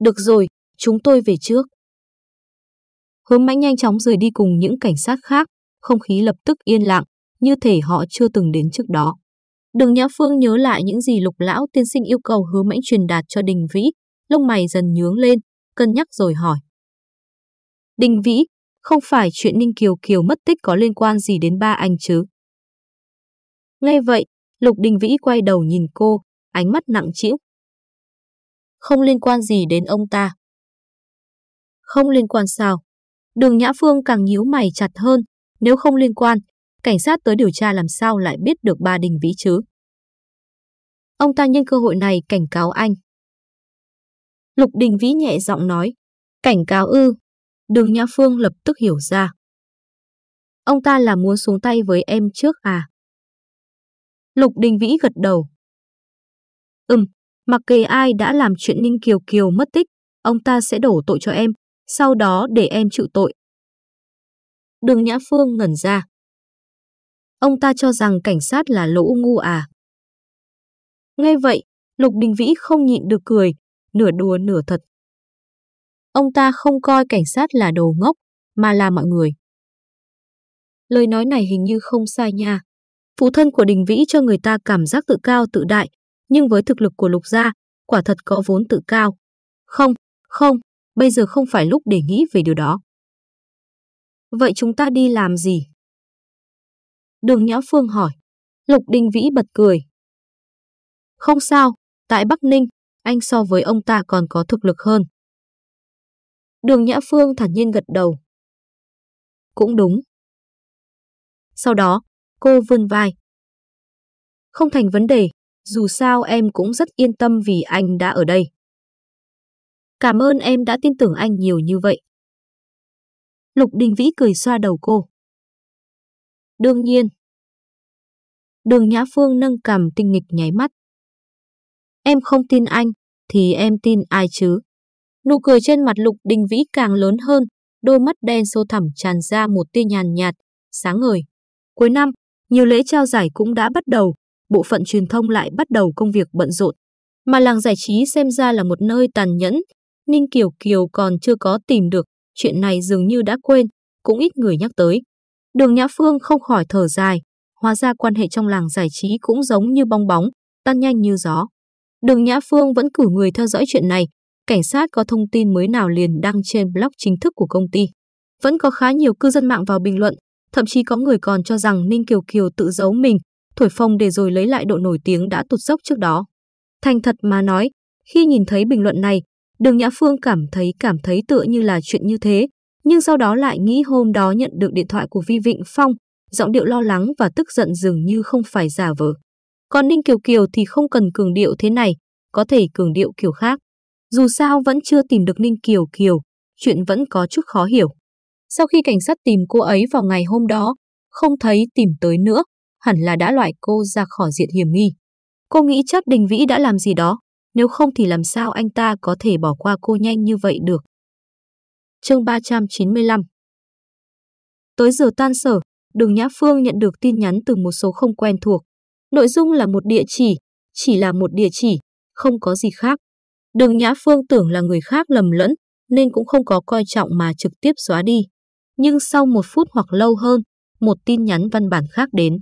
Được rồi, chúng tôi về trước. Hứa mãnh nhanh chóng rời đi cùng những cảnh sát khác, không khí lập tức yên lặng, như thể họ chưa từng đến trước đó. Đường Nhã Phương nhớ lại những gì lục lão tiên sinh yêu cầu hứa mãnh truyền đạt cho Đình Vĩ, lông mày dần nhướng lên, cân nhắc rồi hỏi. Đình Vĩ, không phải chuyện Ninh Kiều Kiều mất tích có liên quan gì đến ba anh chứ? Nghe vậy, Lục Đình Vĩ quay đầu nhìn cô, ánh mắt nặng trĩu. Không liên quan gì đến ông ta. Không liên quan sao? Đường Nhã Phương càng nhíu mày chặt hơn, nếu không liên quan, cảnh sát tới điều tra làm sao lại biết được ba Đình Vĩ chứ? Ông ta nhân cơ hội này cảnh cáo anh. Lục Đình Vĩ nhẹ giọng nói, cảnh cáo ư. Đường Nhã Phương lập tức hiểu ra. Ông ta là muốn xuống tay với em trước à? Lục Đình Vĩ gật đầu. Ừm, mặc kệ ai đã làm chuyện Ninh Kiều Kiều mất tích, ông ta sẽ đổ tội cho em, sau đó để em chịu tội. Đường Nhã Phương ngẩn ra. Ông ta cho rằng cảnh sát là lỗ ngu à? Nghe vậy, Lục Đình Vĩ không nhịn được cười, nửa đùa nửa thật. Ông ta không coi cảnh sát là đồ ngốc, mà là mọi người. Lời nói này hình như không sai nha. Phụ thân của Đình Vĩ cho người ta cảm giác tự cao tự đại, nhưng với thực lực của Lục Gia, quả thật có vốn tự cao. Không, không, bây giờ không phải lúc để nghĩ về điều đó. Vậy chúng ta đi làm gì? Đường Nhã Phương hỏi. Lục Đình Vĩ bật cười. Không sao, tại Bắc Ninh, anh so với ông ta còn có thực lực hơn. Đường Nhã Phương thản nhiên gật đầu. Cũng đúng. Sau đó, cô vươn vai. Không thành vấn đề, dù sao em cũng rất yên tâm vì anh đã ở đây. Cảm ơn em đã tin tưởng anh nhiều như vậy. Lục Đình Vĩ cười xoa đầu cô. Đương nhiên. Đường Nhã Phương nâng cằm tinh nghịch nháy mắt. Em không tin anh, thì em tin ai chứ? Nụ cười trên mặt Lục Đình Vĩ càng lớn hơn, đôi mắt đen sâu thẳm tràn ra một tia nhàn nhạt, sáng ngời. Cuối năm, nhiều lễ trao giải cũng đã bắt đầu, bộ phận truyền thông lại bắt đầu công việc bận rộn. Mà làng giải trí xem ra là một nơi tàn nhẫn, Ninh Kiều Kiều còn chưa có tìm được, chuyện này dường như đã quên, cũng ít người nhắc tới. Đường Nhã Phương không khỏi thở dài, hóa ra quan hệ trong làng giải trí cũng giống như bong bóng, tan nhanh như gió. Đường Nhã Phương vẫn cử người theo dõi chuyện này, cảnh sát có thông tin mới nào liền đăng trên blog chính thức của công ty. Vẫn có khá nhiều cư dân mạng vào bình luận, thậm chí có người còn cho rằng Ninh Kiều Kiều tự giấu mình, thổi phồng để rồi lấy lại độ nổi tiếng đã tụt dốc trước đó. Thành thật mà nói, khi nhìn thấy bình luận này, Đường Nhã Phương cảm thấy cảm thấy tựa như là chuyện như thế, nhưng sau đó lại nghĩ hôm đó nhận được điện thoại của Vi Vịnh Phong, giọng điệu lo lắng và tức giận dường như không phải giả vờ. Còn Ninh Kiều Kiều thì không cần cường điệu thế này, có thể cường điệu kiểu khác. Dù sao vẫn chưa tìm được Ninh Kiều Kiều, chuyện vẫn có chút khó hiểu. Sau khi cảnh sát tìm cô ấy vào ngày hôm đó, không thấy tìm tới nữa, hẳn là đã loại cô ra khỏi diện hiểm nghi. Cô nghĩ chắc Đình Vĩ đã làm gì đó, nếu không thì làm sao anh ta có thể bỏ qua cô nhanh như vậy được. Chương 395 Tới giờ tan sở, Đường Nhã Phương nhận được tin nhắn từ một số không quen thuộc. Nội dung là một địa chỉ, chỉ là một địa chỉ, không có gì khác. Đường Nhã Phương tưởng là người khác lầm lẫn, nên cũng không có coi trọng mà trực tiếp xóa đi. Nhưng sau một phút hoặc lâu hơn, một tin nhắn văn bản khác đến.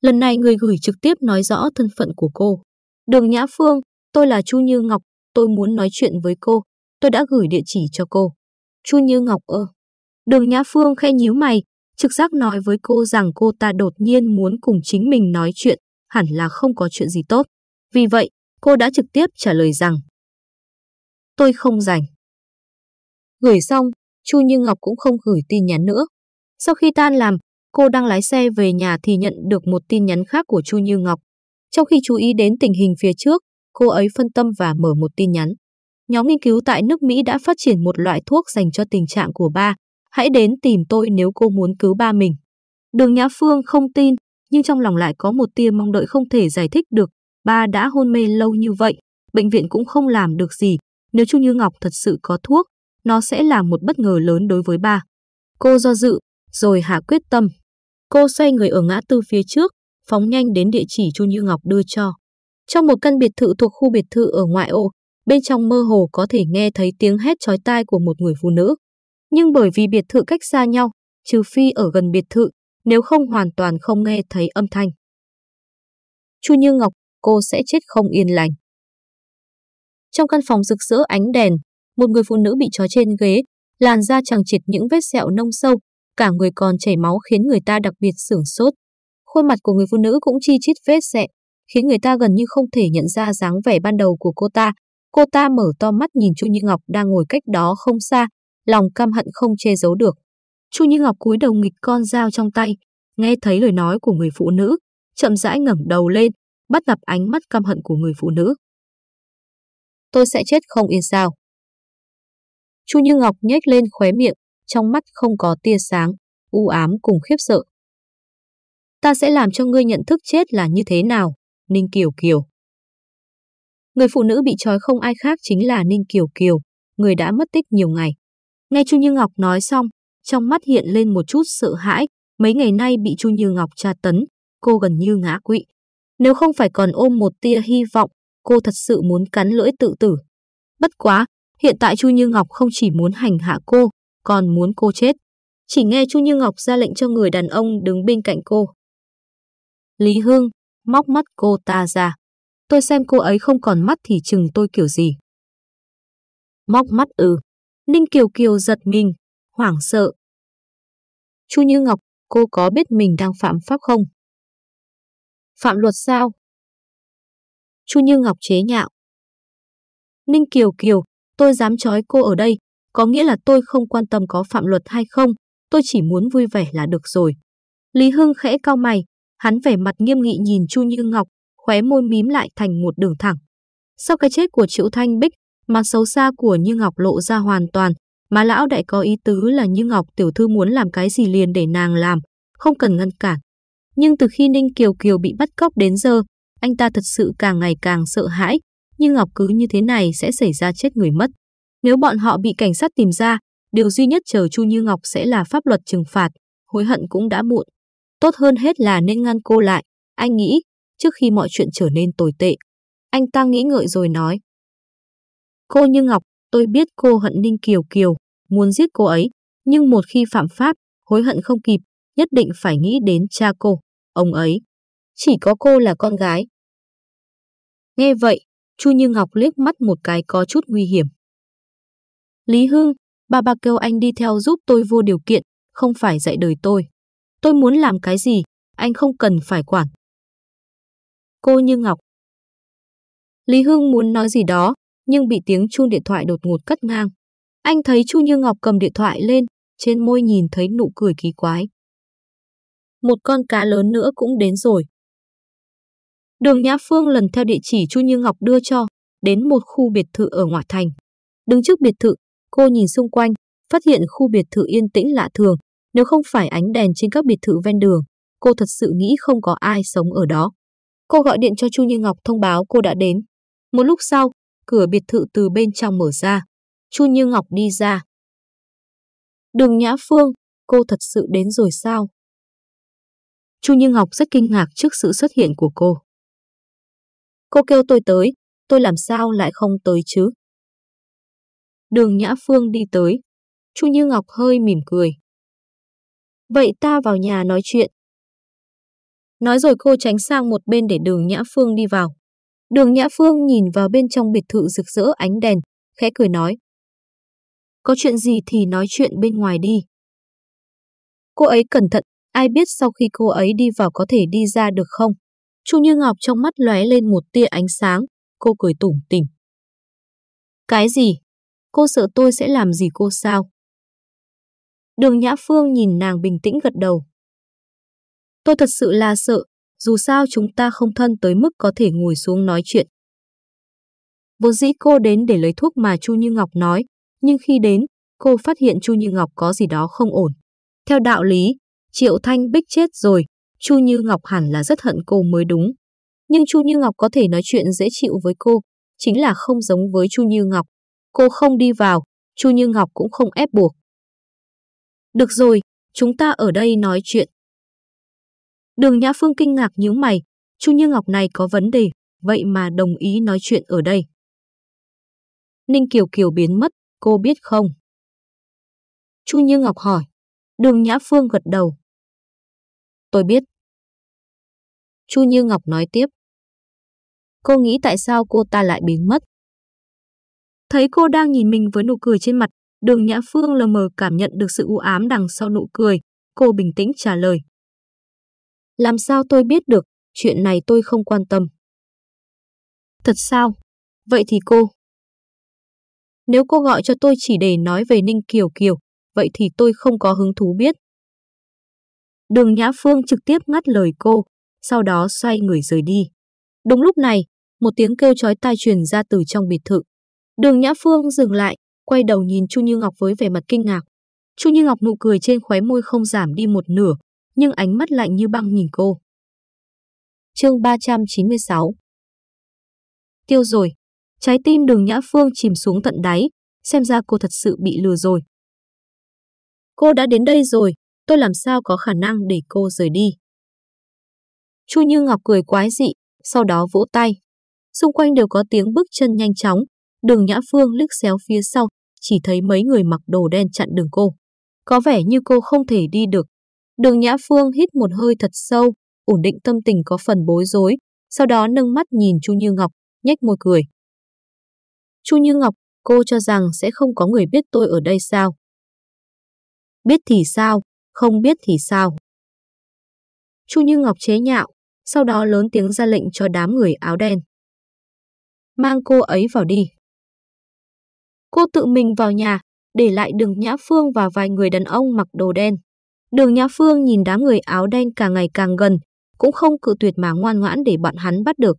Lần này người gửi trực tiếp nói rõ thân phận của cô. Đường Nhã Phương, tôi là Chu Như Ngọc, tôi muốn nói chuyện với cô, tôi đã gửi địa chỉ cho cô. Chu Như Ngọc ơ. Đường Nhã Phương khe nhíu mày, trực giác nói với cô rằng cô ta đột nhiên muốn cùng chính mình nói chuyện, hẳn là không có chuyện gì tốt. Vì vậy, cô đã trực tiếp trả lời rằng Tôi không rảnh. Gửi xong, Chu Như Ngọc cũng không gửi tin nhắn nữa. Sau khi tan làm, cô đang lái xe về nhà thì nhận được một tin nhắn khác của Chu Như Ngọc. Trong khi chú ý đến tình hình phía trước, cô ấy phân tâm và mở một tin nhắn. Nhóm nghiên cứu tại nước Mỹ đã phát triển một loại thuốc dành cho tình trạng của ba. Hãy đến tìm tôi nếu cô muốn cứu ba mình. Đường Nhã Phương không tin, nhưng trong lòng lại có một tia mong đợi không thể giải thích được. Ba đã hôn mê lâu như vậy, bệnh viện cũng không làm được gì. Nếu Chu Như Ngọc thật sự có thuốc, nó sẽ là một bất ngờ lớn đối với ba. Cô do dự, rồi hạ quyết tâm. Cô xoay người ở ngã tư phía trước, phóng nhanh đến địa chỉ Chu Như Ngọc đưa cho. Trong một căn biệt thự thuộc khu biệt thự ở ngoại ô, bên trong mơ hồ có thể nghe thấy tiếng hét chói tai của một người phụ nữ. Nhưng bởi vì biệt thự cách xa nhau, trừ phi ở gần biệt thự, nếu không hoàn toàn không nghe thấy âm thanh. Chu Như Ngọc, cô sẽ chết không yên lành. Trong căn phòng rực rỡ ánh đèn, một người phụ nữ bị trói trên ghế, làn da chẳng chịt những vết sẹo nông sâu, cả người còn chảy máu khiến người ta đặc biệt sửng sốt. Khuôn mặt của người phụ nữ cũng chi chít vết sẹo, khiến người ta gần như không thể nhận ra dáng vẻ ban đầu của cô ta. Cô ta mở to mắt nhìn Chu Như Ngọc đang ngồi cách đó không xa, lòng căm hận không che giấu được. Chu Như Ngọc cúi đầu nghịch con dao trong tay, nghe thấy lời nói của người phụ nữ, chậm rãi ngẩng đầu lên, bắt gặp ánh mắt căm hận của người phụ nữ. Tôi sẽ chết không yên sao. Chu Như Ngọc nhếch lên khóe miệng, trong mắt không có tia sáng, u ám cùng khiếp sợ. Ta sẽ làm cho ngươi nhận thức chết là như thế nào, Ninh Kiều Kiều. Người phụ nữ bị trói không ai khác chính là Ninh Kiều Kiều, người đã mất tích nhiều ngày. Nghe Chu Như Ngọc nói xong, trong mắt hiện lên một chút sợ hãi, mấy ngày nay bị Chu Như Ngọc tra tấn, cô gần như ngã quỵ. Nếu không phải còn ôm một tia hy vọng, cô thật sự muốn cắn lưỡi tự tử. Bất quá, hiện tại Chu Như Ngọc không chỉ muốn hành hạ cô, còn muốn cô chết. Chỉ nghe Chu Như Ngọc ra lệnh cho người đàn ông đứng bên cạnh cô. Lý Hương, móc mắt cô ta ra. Tôi xem cô ấy không còn mắt thì chừng tôi kiểu gì. Móc mắt ừ. Ninh Kiều Kiều giật mình, hoảng sợ. Chu Như Ngọc, cô có biết mình đang phạm pháp không? Phạm luật sao? Chu Như Ngọc chế nhạo. Ninh Kiều Kiều, tôi dám trói cô ở đây, có nghĩa là tôi không quan tâm có phạm luật hay không, tôi chỉ muốn vui vẻ là được rồi. Lý Hưng khẽ cao mày, hắn vẻ mặt nghiêm nghị nhìn Chu Như Ngọc, khóe môi mím lại thành một đường thẳng. Sau cái chết của Triệu Thanh Bích, mặt xấu xa của Như Ngọc lộ ra hoàn toàn, mà lão đại có ý tứ là Như Ngọc tiểu thư muốn làm cái gì liền để nàng làm, không cần ngăn cản. Nhưng từ khi Ninh Kiều Kiều bị bắt cóc đến giờ, anh ta thật sự càng ngày càng sợ hãi, Như Ngọc cứ như thế này sẽ xảy ra chết người mất. Nếu bọn họ bị cảnh sát tìm ra, điều duy nhất chờ Chu Như Ngọc sẽ là pháp luật trừng phạt, hối hận cũng đã muộn. Tốt hơn hết là nên ngăn cô lại, anh nghĩ, trước khi mọi chuyện trở nên tồi tệ. Anh ta nghĩ ngợi rồi nói. Cô Như Ngọc, tôi biết cô hận Ninh Kiều Kiều, muốn giết cô ấy, nhưng một khi phạm pháp, hối hận không kịp, nhất định phải nghĩ đến cha cô, ông ấy. Chỉ có cô là con gái. Nghe vậy, Chu Như Ngọc liếc mắt một cái có chút nguy hiểm. Lý Hưng, bà bà kêu anh đi theo giúp tôi vô điều kiện, không phải dạy đời tôi. Tôi muốn làm cái gì, anh không cần phải quản. Cô Như Ngọc Lý Hưng muốn nói gì đó, nhưng bị tiếng chuông điện thoại đột ngột cắt ngang. Anh thấy Chu Như Ngọc cầm điện thoại lên, trên môi nhìn thấy nụ cười kỳ quái. Một con cá lớn nữa cũng đến rồi. Đường Nhã Phương lần theo địa chỉ Chu Như Ngọc đưa cho, đến một khu biệt thự ở ngoại thành. Đứng trước biệt thự, Cô nhìn xung quanh, phát hiện khu biệt thự yên tĩnh lạ thường. Nếu không phải ánh đèn trên các biệt thự ven đường, cô thật sự nghĩ không có ai sống ở đó. Cô gọi điện cho Chu Như Ngọc thông báo cô đã đến. Một lúc sau, cửa biệt thự từ bên trong mở ra. Chu Như Ngọc đi ra. Đường Nhã Phương, cô thật sự đến rồi sao? Chu Như Ngọc rất kinh ngạc trước sự xuất hiện của cô. Cô kêu tôi tới, tôi làm sao lại không tới chứ? Đường Nhã Phương đi tới. Chu Như Ngọc hơi mỉm cười. Vậy ta vào nhà nói chuyện. Nói rồi cô tránh sang một bên để đường Nhã Phương đi vào. Đường Nhã Phương nhìn vào bên trong biệt thự rực rỡ ánh đèn, khẽ cười nói. Có chuyện gì thì nói chuyện bên ngoài đi. Cô ấy cẩn thận, ai biết sau khi cô ấy đi vào có thể đi ra được không? Chu Như Ngọc trong mắt lóe lên một tia ánh sáng, cô cười tủm tỉm. Cái gì? Cô sợ tôi sẽ làm gì cô sao? Đường Nhã Phương nhìn nàng bình tĩnh gật đầu. Tôi thật sự là sợ, dù sao chúng ta không thân tới mức có thể ngồi xuống nói chuyện. Vốn dĩ cô đến để lấy thuốc mà Chu Như Ngọc nói, nhưng khi đến, cô phát hiện Chu Như Ngọc có gì đó không ổn. Theo đạo lý, Triệu Thanh Bích chết rồi, Chu Như Ngọc hẳn là rất hận cô mới đúng. Nhưng Chu Như Ngọc có thể nói chuyện dễ chịu với cô, chính là không giống với Chu Như Ngọc. Cô không đi vào, Chu Như Ngọc cũng không ép buộc. Được rồi, chúng ta ở đây nói chuyện. Đường Nhã Phương kinh ngạc nhíu mày, Chu Như Ngọc này có vấn đề, vậy mà đồng ý nói chuyện ở đây. Ninh Kiều Kiều biến mất, cô biết không? Chu Như Ngọc hỏi. Đường Nhã Phương gật đầu. Tôi biết. Chu Như Ngọc nói tiếp. Cô nghĩ tại sao cô ta lại biến mất? Thấy cô đang nhìn mình với nụ cười trên mặt, đường Nhã Phương lờ mờ cảm nhận được sự u ám đằng sau nụ cười. Cô bình tĩnh trả lời. Làm sao tôi biết được, chuyện này tôi không quan tâm. Thật sao? Vậy thì cô... Nếu cô gọi cho tôi chỉ để nói về Ninh Kiều Kiều, vậy thì tôi không có hứng thú biết. Đường Nhã Phương trực tiếp ngắt lời cô, sau đó xoay người rời đi. Đúng lúc này, một tiếng kêu chói tai truyền ra từ trong biệt thự. Đường Nhã Phương dừng lại, quay đầu nhìn Chu Như Ngọc với vẻ mặt kinh ngạc. Chu Như Ngọc nụ cười trên khóe môi không giảm đi một nửa, nhưng ánh mắt lạnh như băng nhìn cô. Chương 396 Tiêu rồi. Trái tim đường Nhã Phương chìm xuống tận đáy, xem ra cô thật sự bị lừa rồi. Cô đã đến đây rồi, tôi làm sao có khả năng để cô rời đi. Chu Như Ngọc cười quái dị, sau đó vỗ tay. Xung quanh đều có tiếng bước chân nhanh chóng, đường Nhã Phương liếc xéo phía sau, chỉ thấy mấy người mặc đồ đen chặn đường cô. Có vẻ như cô không thể đi được. Đường Nhã Phương hít một hơi thật sâu, ổn định tâm tình có phần bối rối, sau đó nâng mắt nhìn Chu Như Ngọc, nhếch môi cười. Chu Như Ngọc, cô cho rằng sẽ không có người biết tôi ở đây sao? Biết thì sao, không biết thì sao? Chu Như Ngọc chế nhạo, sau đó lớn tiếng ra lệnh cho đám người áo đen. Mang cô ấy vào đi. Cô tự mình vào nhà, để lại đường Nhã Phương và vài người đàn ông mặc đồ đen. Đường Nhã Phương nhìn đám người áo đen càng ngày càng gần, cũng không cự tuyệt mà ngoan ngoãn để bọn hắn bắt được.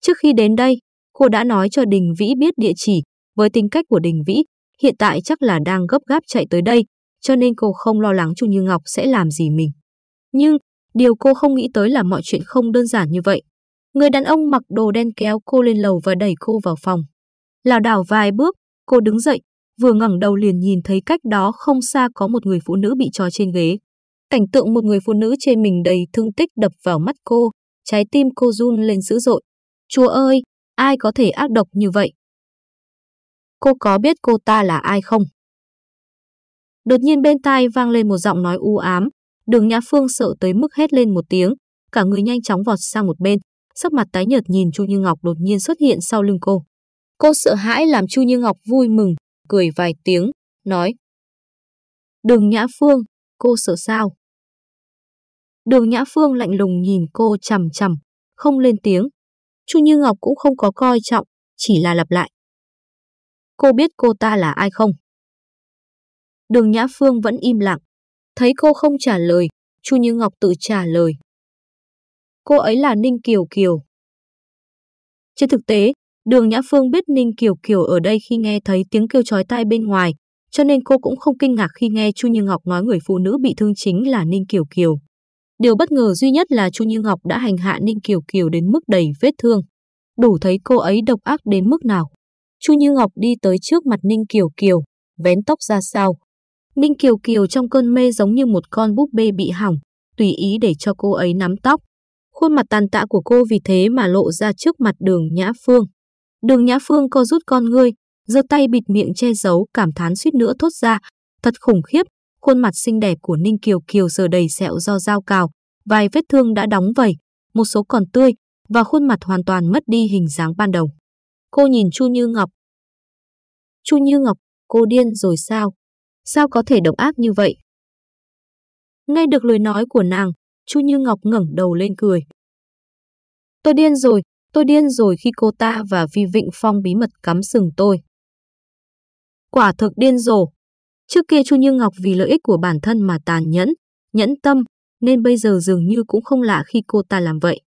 Trước khi đến đây, cô đã nói cho Đình Vĩ biết địa chỉ, với tính cách của Đình Vĩ, hiện tại chắc là đang gấp gáp chạy tới đây, cho nên cô không lo lắng Chu Như Ngọc sẽ làm gì mình. Nhưng, điều cô không nghĩ tới là mọi chuyện không đơn giản như vậy. Người đàn ông mặc đồ đen kéo cô lên lầu và đẩy cô vào phòng. Lào đảo vài bước, cô đứng dậy, vừa ngẩng đầu liền nhìn thấy cách đó không xa có một người phụ nữ bị trói trên ghế. Cảnh tượng một người phụ nữ trên mình đầy thương tích đập vào mắt cô, trái tim cô run lên dữ dội. Chúa ơi, ai có thể ác độc như vậy? Cô có biết cô ta là ai không? Đột nhiên bên tai vang lên một giọng nói u ám, đường Nhã Phương sợ tới mức hét lên một tiếng, cả người nhanh chóng vọt sang một bên, sắc mặt tái nhợt nhìn Chu Như Ngọc đột nhiên xuất hiện sau lưng cô. Cô sợ hãi làm Chu Như Ngọc vui mừng, cười vài tiếng, nói. Đường Nhã Phương, cô sợ sao? Đường Nhã Phương lạnh lùng nhìn cô chằm chằm, không lên tiếng. Chu Như Ngọc cũng không có coi trọng, chỉ là lặp lại. Cô biết cô ta là ai không? Đường Nhã Phương vẫn im lặng. Thấy cô không trả lời, Chu Như Ngọc tự trả lời. Cô ấy là Ninh Kiều Kiều. Trên thực tế, Đường Nhã Phương biết Ninh Kiều Kiều ở đây khi nghe thấy tiếng kêu chói tai bên ngoài, cho nên cô cũng không kinh ngạc khi nghe Chu Như Ngọc nói người phụ nữ bị thương chính là Ninh Kiều Kiều. Điều bất ngờ duy nhất là Chu Như Ngọc đã hành hạ Ninh Kiều Kiều đến mức đầy vết thương. Đủ thấy cô ấy độc ác đến mức nào. Chu Như Ngọc đi tới trước mặt Ninh Kiều Kiều, vén tóc ra sau. Ninh Kiều Kiều trong cơn mê giống như một con búp bê bị hỏng, tùy ý để cho cô ấy nắm tóc. Khuôn mặt tàn tạ của cô vì thế mà lộ ra trước mặt đường Nhã Phương. Đường Nhã Phương co rút con ngươi, giơ tay bịt miệng che giấu cảm thán suýt nữa thốt ra. Thật khủng khiếp, khuôn mặt xinh đẹp của Ninh Kiều Kiều giờ đầy sẹo do dao cào, vài vết thương đã đóng vẩy, một số còn tươi, và khuôn mặt hoàn toàn mất đi hình dáng ban đầu. Cô nhìn Chu Như Ngọc. Chu Như Ngọc, cô điên rồi sao? Sao có thể độc ác như vậy? Nghe được lời nói của nàng, Chu Như Ngọc ngẩng đầu lên cười. Tôi điên rồi, tôi điên rồi khi cô ta và Vi Vịnh Phong bí mật cắm sừng tôi. Quả thực điên rồ. Trước kia Chu Như Ngọc vì lợi ích của bản thân mà tàn nhẫn, nhẫn tâm, nên bây giờ dường như cũng không lạ khi cô ta làm vậy.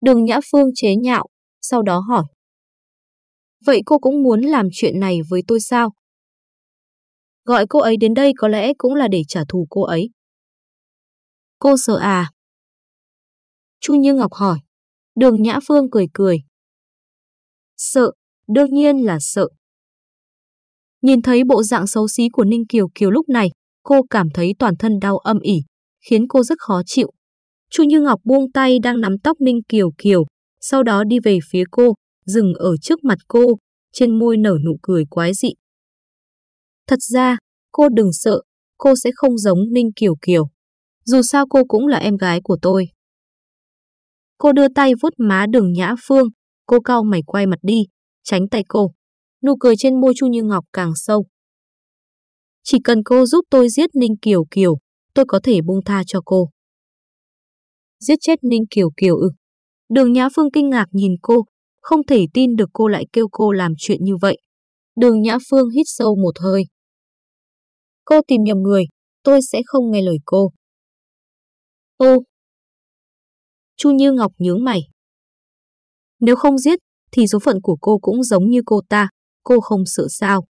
Đường Nhã Phương chế nhạo, sau đó hỏi. Vậy cô cũng muốn làm chuyện này với tôi sao? Gọi cô ấy đến đây có lẽ cũng là để trả thù cô ấy. Cô sợ à? Chu Như Ngọc hỏi. Đường Nhã Phương cười cười. Sợ, đương nhiên là sợ. Nhìn thấy bộ dạng xấu xí của Ninh Kiều Kiều lúc này, cô cảm thấy toàn thân đau âm ỉ, khiến cô rất khó chịu. Chu Như Ngọc buông tay đang nắm tóc Ninh Kiều Kiều, sau đó đi về phía cô, dừng ở trước mặt cô, trên môi nở nụ cười quái dị. Thật ra, cô đừng sợ, cô sẽ không giống Ninh Kiều Kiều. Dù sao cô cũng là em gái của tôi. Cô đưa tay vuốt má đường Nhã Phương, cô cau mày quay mặt đi, tránh tay cô. Nụ cười trên môi Chu Như Ngọc càng sâu. Chỉ cần cô giúp tôi giết Ninh Kiều Kiều, tôi có thể buông tha cho cô. Giết chết Ninh Kiều Kiều ư. Đường Nhã Phương kinh ngạc nhìn cô, không thể tin được cô lại kêu cô làm chuyện như vậy. Đường Nhã Phương hít sâu một hơi. Cô tìm nhầm người, tôi sẽ không nghe lời cô. Ô, Chu Như Ngọc nhướng mày. Nếu không giết, thì số phận của cô cũng giống như cô ta, cô không sợ sao.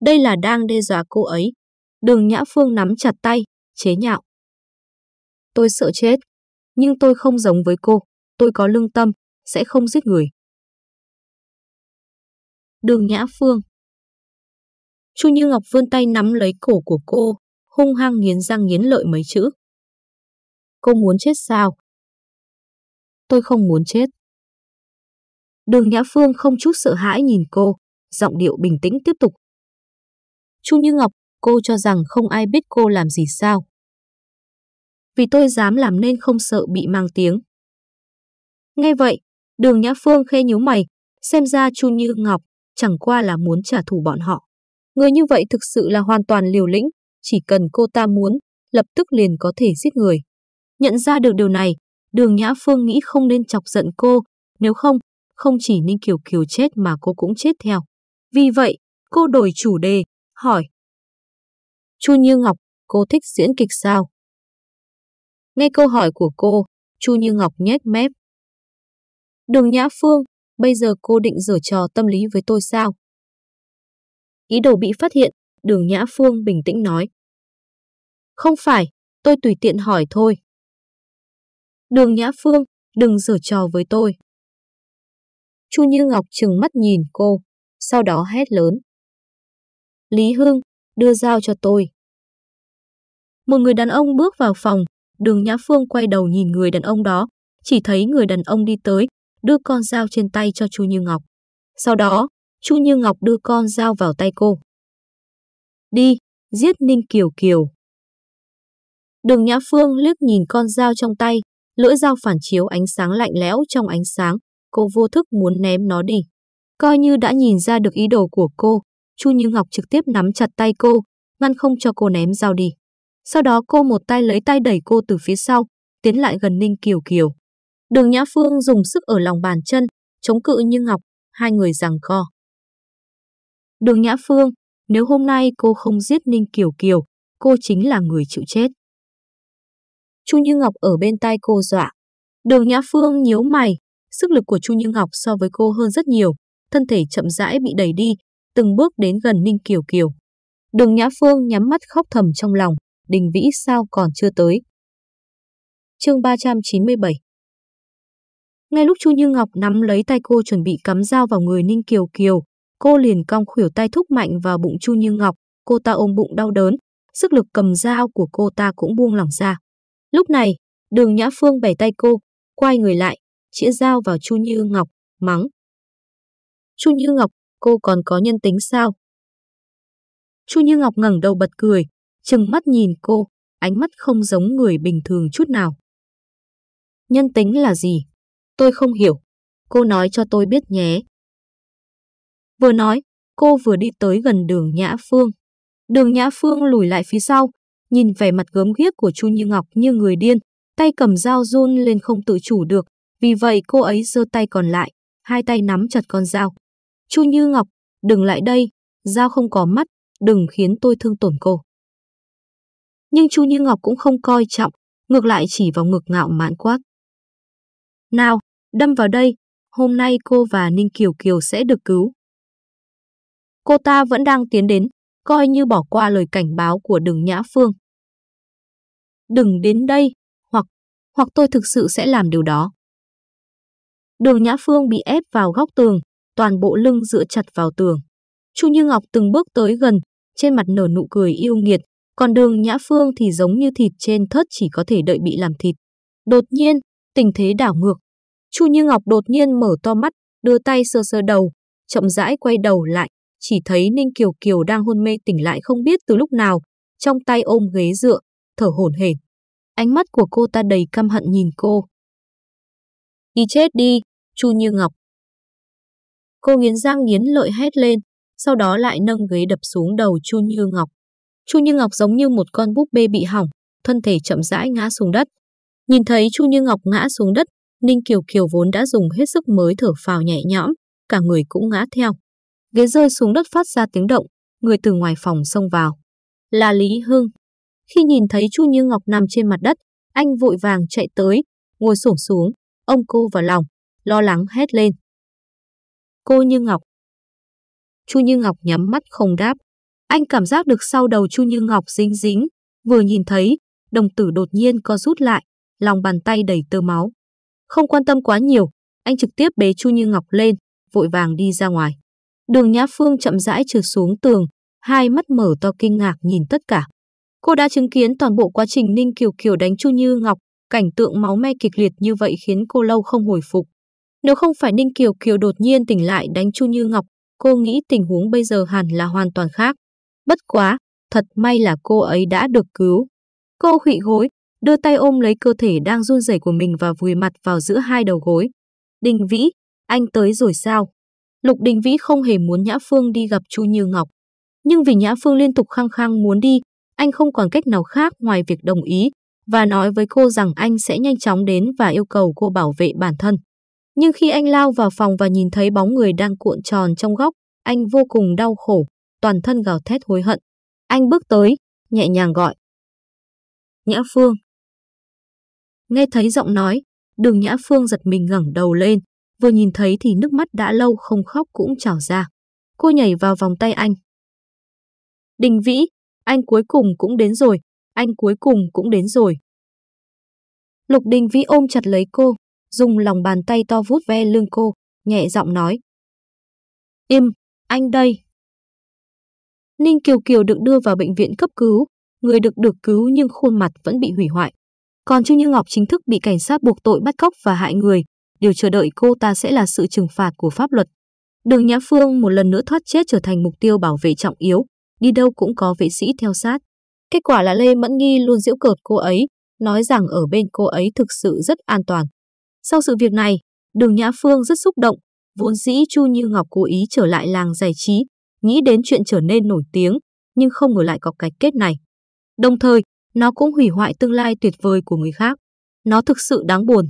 Đây là đang đe dọa cô ấy. Đường Nhã Phương nắm chặt tay, chế nhạo. Tôi sợ chết, nhưng tôi không giống với cô, tôi có lương tâm, sẽ không giết người. Đường Nhã Phương Chu Như Ngọc vươn tay nắm lấy cổ của cô, hung hăng nghiến răng nghiến lợi mấy chữ. Cô muốn chết sao? tôi không muốn chết. Đường Nhã Phương không chút sợ hãi nhìn cô, giọng điệu bình tĩnh tiếp tục. Chu Như Ngọc, cô cho rằng không ai biết cô làm gì sao. Vì tôi dám làm nên không sợ bị mang tiếng. Nghe vậy, đường Nhã Phương khẽ nhíu mày, xem ra Chu Như Ngọc chẳng qua là muốn trả thù bọn họ. Người như vậy thực sự là hoàn toàn liều lĩnh, chỉ cần cô ta muốn, lập tức liền có thể giết người. Nhận ra được điều này, Đường Nhã Phương nghĩ không nên chọc giận cô, nếu không, không chỉ Ninh Kiều Kiều chết mà cô cũng chết theo. Vì vậy, cô đổi chủ đề, hỏi. Chu Như Ngọc, cô thích diễn kịch sao? Nghe câu hỏi của cô, Chu Như Ngọc nhếch mép. Đường Nhã Phương, bây giờ cô định giở trò tâm lý với tôi sao? Ý đồ bị phát hiện, đường Nhã Phương bình tĩnh nói. Không phải, tôi tùy tiện hỏi thôi. Đường Nhã Phương, đừng giở trò với tôi. Chu Như Ngọc trừng mắt nhìn cô, sau đó hét lớn. Lý Hương, đưa dao cho tôi. Một người đàn ông bước vào phòng, đường Nhã Phương quay đầu nhìn người đàn ông đó, chỉ thấy người đàn ông đi tới, đưa con dao trên tay cho Chu Như Ngọc. Sau đó, Chu Như Ngọc đưa con dao vào tay cô. Đi, giết Ninh Kiều Kiều. Đường Nhã Phương liếc nhìn con dao trong tay, Lưỡi dao phản chiếu ánh sáng lạnh lẽo trong ánh sáng, cô vô thức muốn ném nó đi. Coi như đã nhìn ra được ý đồ của cô, Chu Như Ngọc trực tiếp nắm chặt tay cô, ngăn không cho cô ném dao đi. Sau đó cô một tay lấy tay đẩy cô từ phía sau, tiến lại gần Ninh Kiều Kiều. Đường Nhã Phương dùng sức ở lòng bàn chân, chống cự Như Ngọc, hai người giằng co. Đường Nhã Phương, nếu hôm nay cô không giết Ninh Kiều Kiều, cô chính là người chịu chết. Chu Như Ngọc ở bên tai cô dọa. Đường Nhã Phương nhíu mày, sức lực của Chu Như Ngọc so với cô hơn rất nhiều, thân thể chậm rãi bị đẩy đi, từng bước đến gần Ninh Kiều Kiều. Đường Nhã Phương nhắm mắt khóc thầm trong lòng, đình vĩ sao còn chưa tới. Chương 397 Ngay lúc Chu Như Ngọc nắm lấy tay cô chuẩn bị cắm dao vào người Ninh Kiều Kiều, cô liền cong khuỷu tay thúc mạnh vào bụng Chu Như Ngọc, cô ta ôm bụng đau đớn, sức lực cầm dao của cô ta cũng buông lỏng ra. Lúc này, đường Nhã Phương bẻ tay cô, quay người lại, chĩa dao vào Chu Như Ngọc, mắng. Chu Như Ngọc, cô còn có nhân tính sao? Chu Như Ngọc ngẩng đầu bật cười, trừng mắt nhìn cô, ánh mắt không giống người bình thường chút nào. Nhân tính là gì? Tôi không hiểu. Cô nói cho tôi biết nhé. Vừa nói, cô vừa đi tới gần đường Nhã Phương. Đường Nhã Phương lùi lại phía sau, nhìn vẻ mặt gớm ghiếc của Chu Như Ngọc như người điên, tay cầm dao run lên không tự chủ được, vì vậy cô ấy giơ tay còn lại, hai tay nắm chặt con dao. Chu Như Ngọc, đừng lại đây, dao không có mắt, đừng khiến tôi thương tổn cô. Nhưng Chu Như Ngọc cũng không coi trọng, ngược lại chỉ vào ngực ngạo mạn quát. Nào, đâm vào đây, hôm nay cô và Ninh Kiều Kiều sẽ được cứu. Cô ta vẫn đang tiến đến, coi như bỏ qua lời cảnh báo của đường Nhã Phương. Đừng đến đây, hoặc, hoặc tôi thực sự sẽ làm điều đó. Đường Nhã Phương bị ép vào góc tường, toàn bộ lưng dựa chặt vào tường. Chu Như Ngọc từng bước tới gần, trên mặt nở nụ cười yêu nghiệt, còn đường Nhã Phương thì giống như thịt trên thớt chỉ có thể đợi bị làm thịt. Đột nhiên, tình thế đảo ngược. Chu Như Ngọc đột nhiên mở to mắt, đưa tay sơ sơ đầu, chậm rãi quay đầu lại, chỉ thấy Ninh Kiều Kiều đang hôn mê tỉnh lại không biết từ lúc nào, trong tay ôm ghế dựa, thở hổn hển. Ánh mắt của cô ta đầy căm hận nhìn cô. Đi chết đi, Chu Như Ngọc. Cô nghiến răng nghiến lợi hét lên, sau đó lại nâng ghế đập xuống đầu Chu Như Ngọc. Chu Như Ngọc giống như một con búp bê bị hỏng, thân thể chậm rãi ngã xuống đất. Nhìn thấy Chu Như Ngọc ngã xuống đất, Ninh Kiều Kiều vốn đã dùng hết sức mới thở phào nhẹ nhõm, cả người cũng ngã theo. Ghế rơi xuống đất phát ra tiếng động, người từ ngoài phòng xông vào. Là Lý Hưng. Khi nhìn thấy Chu Như Ngọc nằm trên mặt đất, anh vội vàng chạy tới, ngồi xổm xuống, ôm cô vào lòng, lo lắng hét lên. Cô Như Ngọc. Chu Như Ngọc nhắm mắt không đáp. Anh cảm giác được sau đầu Chu Như Ngọc dính dính, vừa nhìn thấy, đồng tử đột nhiên co rút lại, lòng bàn tay đầy tơ máu. Không quan tâm quá nhiều, anh trực tiếp bế Chu Như Ngọc lên, vội vàng đi ra ngoài. Đường Nhã Phương chậm rãi trượt xuống tường, hai mắt mở to kinh ngạc nhìn tất cả. Cô đã chứng kiến toàn bộ quá trình Ninh Kiều Kiều đánh Chu Như Ngọc, cảnh tượng máu me kịch liệt như vậy khiến cô lâu không hồi phục. Nếu không phải Ninh Kiều Kiều đột nhiên tỉnh lại đánh Chu Như Ngọc, cô nghĩ tình huống bây giờ hẳn là hoàn toàn khác. Bất quá, thật may là cô ấy đã được cứu. Cô khụy gối, đưa tay ôm lấy cơ thể đang run rẩy của mình và vùi mặt vào giữa hai đầu gối. Đình Vĩ, anh tới rồi sao? Lục Đình Vĩ không hề muốn Nhã Phương đi gặp Chu Như Ngọc. Nhưng vì Nhã Phương liên tục khăng khăng muốn đi, anh không còn cách nào khác ngoài việc đồng ý và nói với cô rằng anh sẽ nhanh chóng đến và yêu cầu cô bảo vệ bản thân. Nhưng khi anh lao vào phòng và nhìn thấy bóng người đang cuộn tròn trong góc, anh vô cùng đau khổ, toàn thân gào thét hối hận. Anh bước tới, nhẹ nhàng gọi. Nhã Phương. Nghe thấy giọng nói, đường Nhã Phương giật mình ngẩng đầu lên, vừa nhìn thấy thì nước mắt đã lâu không khóc cũng trào ra. Cô nhảy vào vòng tay anh. Đình Vĩ, anh cuối cùng cũng đến rồi, anh cuối cùng cũng đến rồi. Lục Đình Vĩ ôm chặt lấy cô, dùng lòng bàn tay to vuốt ve lưng cô, nhẹ giọng nói. Im, anh đây. Ninh Kiều Kiều được đưa vào bệnh viện cấp cứu, người được được cứu nhưng khuôn mặt vẫn bị hủy hoại. Còn Trương Như Ngọc chính thức bị cảnh sát buộc tội bắt cóc và hại người, điều chờ đợi cô ta sẽ là sự trừng phạt của pháp luật. Đường Nhã Phương một lần nữa thoát chết trở thành mục tiêu bảo vệ trọng yếu, đi đâu cũng có vệ sĩ theo sát. Kết quả là Lê Mẫn Nghi luôn giễu cợt cô ấy, nói rằng ở bên cô ấy thực sự rất an toàn. Sau sự việc này, Đường Nhã Phương rất xúc động, vốn dĩ Chu Như Ngọc cố ý trở lại làng giải trí, nghĩ đến chuyện trở nên nổi tiếng, nhưng không ngờ lại có cái kết này. Đồng thời, nó cũng hủy hoại tương lai tuyệt vời của người khác. Nó thực sự đáng buồn.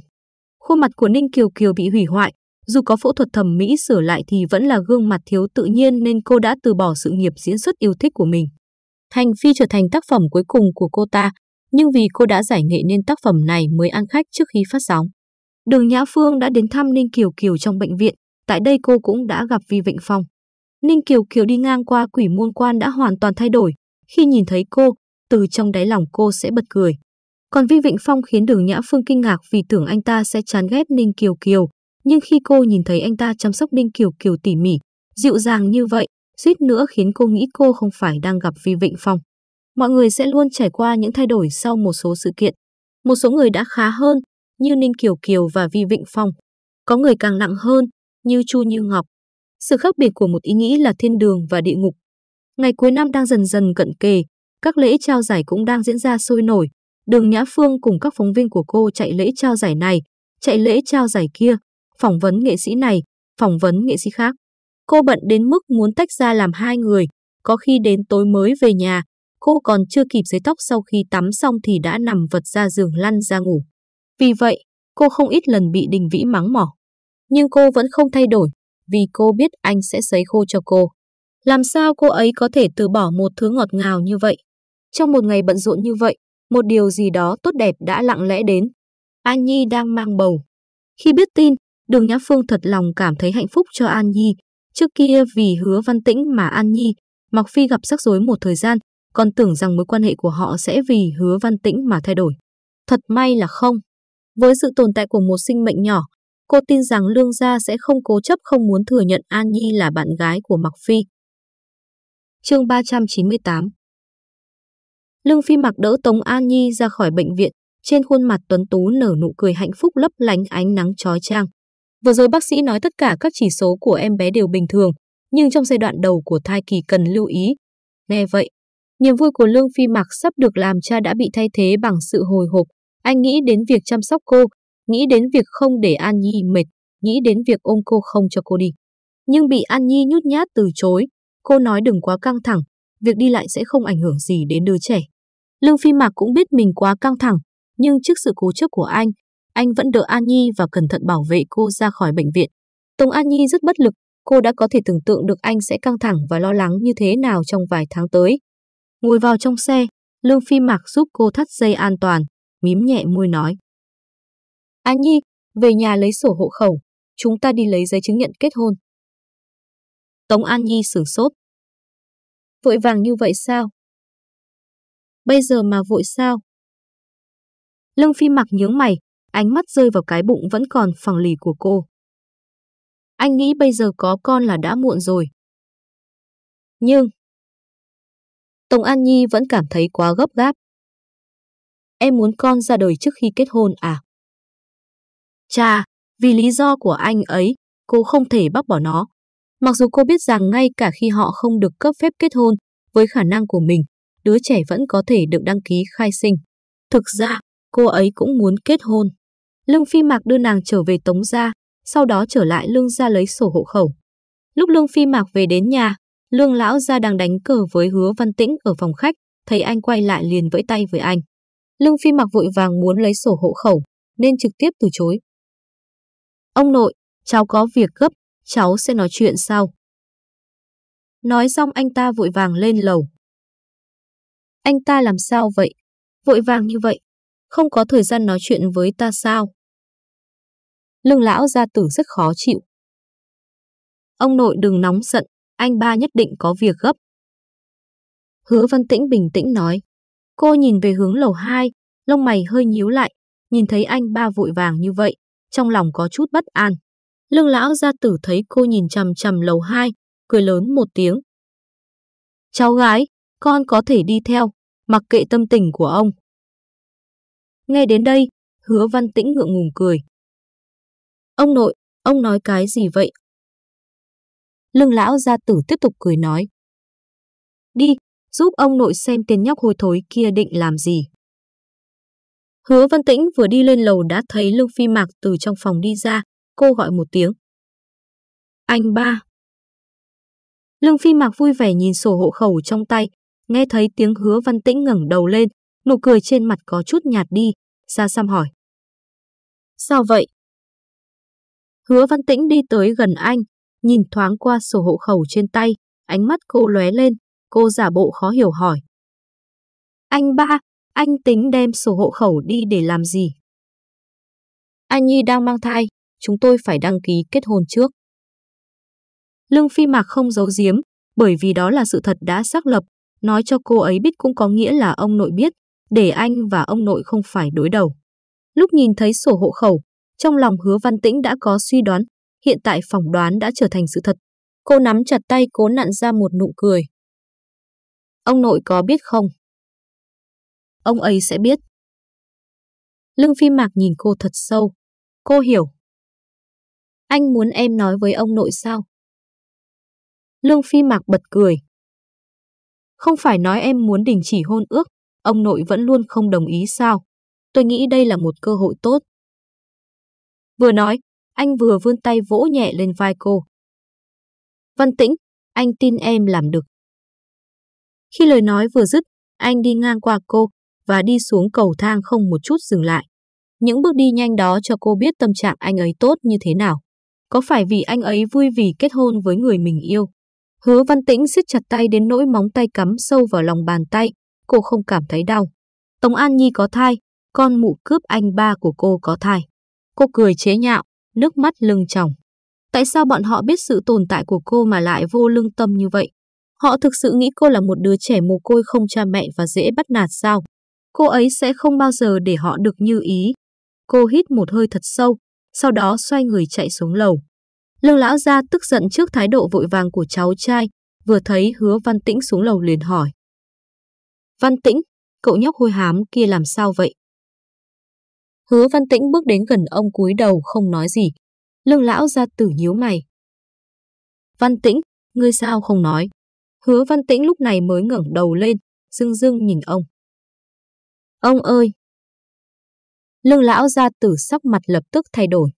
Khuôn mặt của Ninh Kiều Kiều bị hủy hoại, dù có phẫu thuật thẩm mỹ sửa lại thì vẫn là gương mặt thiếu tự nhiên nên cô đã từ bỏ sự nghiệp diễn xuất yêu thích của mình. Hành Phi trở thành tác phẩm cuối cùng của cô ta, nhưng vì cô đã giải nghệ nên tác phẩm này mới ăn khách trước khi phát sóng. Đường Nhã Phương đã đến thăm Ninh Kiều Kiều trong bệnh viện, tại đây cô cũng đã gặp Vi Vịnh Phong. Ninh Kiều Kiều đi ngang qua quỷ môn quan đã hoàn toàn thay đổi, khi nhìn thấy cô, từ trong đáy lòng cô sẽ bật cười. Còn Vi Vịnh Phong khiến Đường Nhã Phương kinh ngạc vì tưởng anh ta sẽ chán ghét Ninh Kiều Kiều, nhưng khi cô nhìn thấy anh ta chăm sóc Ninh Kiều Kiều tỉ mỉ, dịu dàng như vậy, suýt nữa khiến cô nghĩ cô không phải đang gặp Vi Vịnh Phong. Mọi người sẽ luôn trải qua những thay đổi sau một số sự kiện. Một số người đã khá hơn, như Ninh Kiều Kiều và Vi Vịnh Phong. Có người càng nặng hơn, như Chu Như Ngọc. Sự khác biệt của một ý nghĩ là thiên đường và địa ngục. Ngày cuối năm đang dần dần cận kề, các lễ trao giải cũng đang diễn ra sôi nổi. Đường Nhã Phương cùng các phóng viên của cô chạy lễ trao giải này, chạy lễ trao giải kia, phỏng vấn nghệ sĩ này, phỏng vấn nghệ sĩ khác. Cô bận đến mức muốn tách ra làm hai người, có khi đến tối mới về nhà, cô còn chưa kịp giấy tóc sau khi tắm xong thì đã nằm vật ra giường lăn ra ngủ. Vì vậy, cô không ít lần bị Đình Vĩ mắng mỏ. Nhưng cô vẫn không thay đổi, vì cô biết anh sẽ sấy khô cho cô. Làm sao cô ấy có thể từ bỏ một thứ ngọt ngào như vậy? Trong một ngày bận rộn như vậy, một điều gì đó tốt đẹp đã lặng lẽ đến. An Nhi đang mang bầu. Khi biết tin, Đường Nhã Phương thật lòng cảm thấy hạnh phúc cho An Nhi. Trước kia vì hứa văn tĩnh mà An Nhi, Mọc Phi gặp rắc rối một thời gian, còn tưởng rằng mối quan hệ của họ sẽ vì hứa văn tĩnh mà thay đổi. Thật may là không. Với sự tồn tại của một sinh mệnh nhỏ, cô tin rằng Lương Gia sẽ không cố chấp không muốn thừa nhận An Nhi là bạn gái của Mạc Phi. chương 398 Lương Phi mặc đỡ Tống An Nhi ra khỏi bệnh viện, trên khuôn mặt tuấn tú nở nụ cười hạnh phúc lấp lánh ánh nắng chói chang. Vừa rồi bác sĩ nói tất cả các chỉ số của em bé đều bình thường, nhưng trong giai đoạn đầu của thai kỳ cần lưu ý. Nghe vậy, niềm vui của Lương Phi mặc sắp được làm cha đã bị thay thế bằng sự hồi hộp. Anh nghĩ đến việc chăm sóc cô, nghĩ đến việc không để An Nhi mệt, nghĩ đến việc ôm cô không cho cô đi. Nhưng bị An Nhi nhút nhát từ chối, cô nói đừng quá căng thẳng, việc đi lại sẽ không ảnh hưởng gì đến đứa trẻ. Lương Phi Mạc cũng biết mình quá căng thẳng, nhưng trước sự cố chấp của anh, anh vẫn đỡ An Nhi và cẩn thận bảo vệ cô ra khỏi bệnh viện. Tống An Nhi rất bất lực, cô đã có thể tưởng tượng được anh sẽ căng thẳng và lo lắng như thế nào trong vài tháng tới. Ngồi vào trong xe, Lương Phi Mạc giúp cô thắt dây an toàn, mím nhẹ môi nói. An Nhi, về nhà lấy sổ hộ khẩu, chúng ta đi lấy giấy chứng nhận kết hôn. Tống An Nhi sửng sốt. Vội vàng như vậy sao? Bây giờ mà vội sao? Lương Phi mặc nhướng mày, ánh mắt rơi vào cái bụng vẫn còn phẳng lì của cô. Anh nghĩ bây giờ có con là đã muộn rồi. Nhưng... Tổng An Nhi vẫn cảm thấy quá gấp gáp. Em muốn con ra đời trước khi kết hôn à? Cha, vì lý do của anh ấy, cô không thể bác bỏ nó. Mặc dù cô biết rằng ngay cả khi họ không được cấp phép kết hôn, với khả năng của mình, đứa trẻ vẫn có thể được đăng ký khai sinh. Thực ra, cô ấy cũng muốn kết hôn. Lương Phi Mạc đưa nàng trở về Tống Gia, sau đó trở lại Lương Gia lấy sổ hộ khẩu. Lúc Lương Phi Mạc về đến nhà, Lương Lão Gia đang đánh cờ với hứa Văn Tĩnh ở phòng khách, thấy anh quay lại liền vẫy tay với anh. Lương Phi Mạc vội vàng muốn lấy sổ hộ khẩu, nên trực tiếp từ chối. Ông nội, cháu có việc gấp, cháu sẽ nói chuyện sau. Nói xong anh ta vội vàng lên lầu. Anh ta làm sao vậy? Vội vàng như vậy. Không có thời gian nói chuyện với ta sao? Lương lão gia tử rất khó chịu. Ông nội đừng nóng giận, anh ba nhất định có việc gấp. Hứa Văn Tĩnh bình tĩnh nói. Cô nhìn về hướng lầu 2, lông mày hơi nhíu lại, nhìn thấy anh ba vội vàng như vậy, trong lòng có chút bất an. Lương lão gia tử thấy cô nhìn chằm chằm lầu 2, cười lớn một tiếng. Cháu gái, con có thể đi theo, mặc kệ tâm tình của ông. Nghe đến đây, hứa văn tĩnh ngượng ngùng cười. Ông nội, ông nói cái gì vậy? lưng lão gia tử tiếp tục cười nói. Đi, giúp ông nội xem tên nhóc hồi thối kia định làm gì. Hứa Văn Tĩnh vừa đi lên lầu đã thấy Lương Phi Mạc từ trong phòng đi ra, cô gọi một tiếng. Anh ba. Lương Phi Mạc vui vẻ nhìn sổ hộ khẩu trong tay, nghe thấy tiếng hứa Văn Tĩnh ngẩng đầu lên, nụ cười trên mặt có chút nhạt đi, xa xăm hỏi. Sao vậy? Hứa Văn Tĩnh đi tới gần anh, nhìn thoáng qua sổ hộ khẩu trên tay, ánh mắt cô lóe lên, cô giả bộ khó hiểu hỏi. Anh ba, anh tính đem sổ hộ khẩu đi để làm gì? Anh Nhi đang mang thai, chúng tôi phải đăng ký kết hôn trước. Lương Phi Mạc không giấu giếm, bởi vì đó là sự thật đã xác lập, nói cho cô ấy biết cũng có nghĩa là ông nội biết, để anh và ông nội không phải đối đầu. Lúc nhìn thấy sổ hộ khẩu, trong lòng hứa văn tĩnh đã có suy đoán, hiện tại phỏng đoán đã trở thành sự thật. Cô nắm chặt tay cố nặn ra một nụ cười. Ông nội có biết không? Ông ấy sẽ biết. Lương Phi Mạc nhìn cô thật sâu. Cô hiểu. Anh muốn em nói với ông nội sao? Lương Phi Mạc bật cười. Không phải nói em muốn đình chỉ hôn ước, ông nội vẫn luôn không đồng ý sao? Tôi nghĩ đây là một cơ hội tốt. Vừa nói, anh vừa vươn tay vỗ nhẹ lên vai cô. Văn Tĩnh, anh tin em làm được. Khi lời nói vừa dứt, anh đi ngang qua cô và đi xuống cầu thang không một chút dừng lại. Những bước đi nhanh đó cho cô biết tâm trạng anh ấy tốt như thế nào. Có phải vì anh ấy vui vì kết hôn với người mình yêu? Hứa Văn Tĩnh siết chặt tay đến nỗi móng tay cắm sâu vào lòng bàn tay, cô không cảm thấy đau. Tống An Nhi có thai, con mụ cướp anh ba của cô có thai. Cô cười chế nhạo, nước mắt lưng tròng. Tại sao bọn họ biết sự tồn tại của cô mà lại vô lương tâm như vậy? Họ thực sự nghĩ cô là một đứa trẻ mồ côi không cha mẹ và dễ bắt nạt sao? Cô ấy sẽ không bao giờ để họ được như ý. Cô hít một hơi thật sâu, sau đó xoay người chạy xuống lầu. Lương lão gia tức giận trước thái độ vội vàng của cháu trai, vừa thấy hứa Văn Tĩnh xuống lầu liền hỏi. Văn Tĩnh, cậu nhóc hôi hám kia làm sao vậy? Hứa Văn Tĩnh bước đến gần ông cúi đầu không nói gì. Lương lão gia tử nhíu mày. Văn Tĩnh, ngươi sao không nói? Hứa Văn Tĩnh lúc này mới ngẩng đầu lên, dưng dưng nhìn ông. Ông ơi! Lương lão gia tử sắc mặt lập tức thay đổi.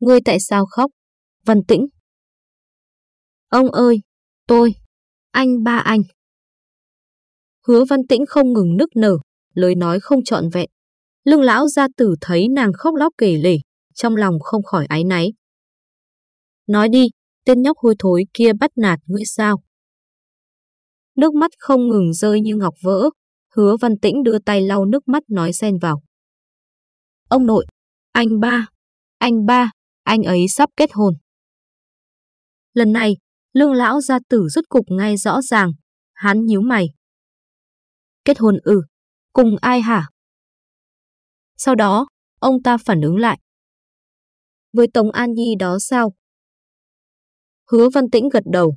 Ngươi tại sao khóc? Văn Tĩnh. Ông ơi! Tôi! Anh ba anh! Hứa Văn Tĩnh không ngừng nức nở, lời nói không trọn vẹn. Lương lão gia tử thấy nàng khóc lóc kể lể, trong lòng không khỏi áy náy. Nói đi, tên nhóc hôi thối kia bắt nạt ngươi sao? Nước mắt không ngừng rơi như ngọc vỡ, hứa văn tĩnh đưa tay lau nước mắt nói xen vào. Ông nội, anh ba, anh ba, anh ấy sắp kết hôn. Lần này, lương lão gia tử rút cục ngay rõ ràng, hắn nhíu mày. Kết hôn ư, cùng ai hả? Sau đó, ông ta phản ứng lại. Với Tống An Nhi đó sao? Hứa Văn Tĩnh gật đầu.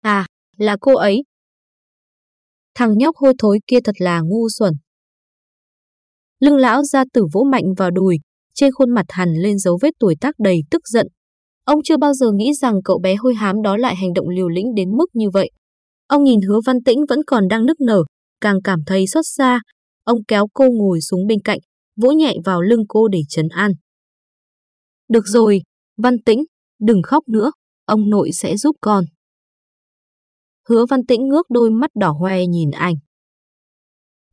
À, là cô ấy. Thằng nhóc hôi thối kia thật là ngu xuẩn. Lưng lão ra tử vỗ mạnh vào đùi, trên khuôn mặt hằn lên dấu vết tuổi tác đầy tức giận. Ông chưa bao giờ nghĩ rằng cậu bé hôi hám đó lại hành động liều lĩnh đến mức như vậy. Ông nhìn hứa văn tĩnh vẫn còn đang nức nở, càng cảm thấy xót xa. Ông kéo cô ngồi xuống bên cạnh, vỗ nhẹ vào lưng cô để trấn an. Được rồi, văn tĩnh, đừng khóc nữa, ông nội sẽ giúp con. Hứa Văn Tĩnh ngước đôi mắt đỏ hoe nhìn anh.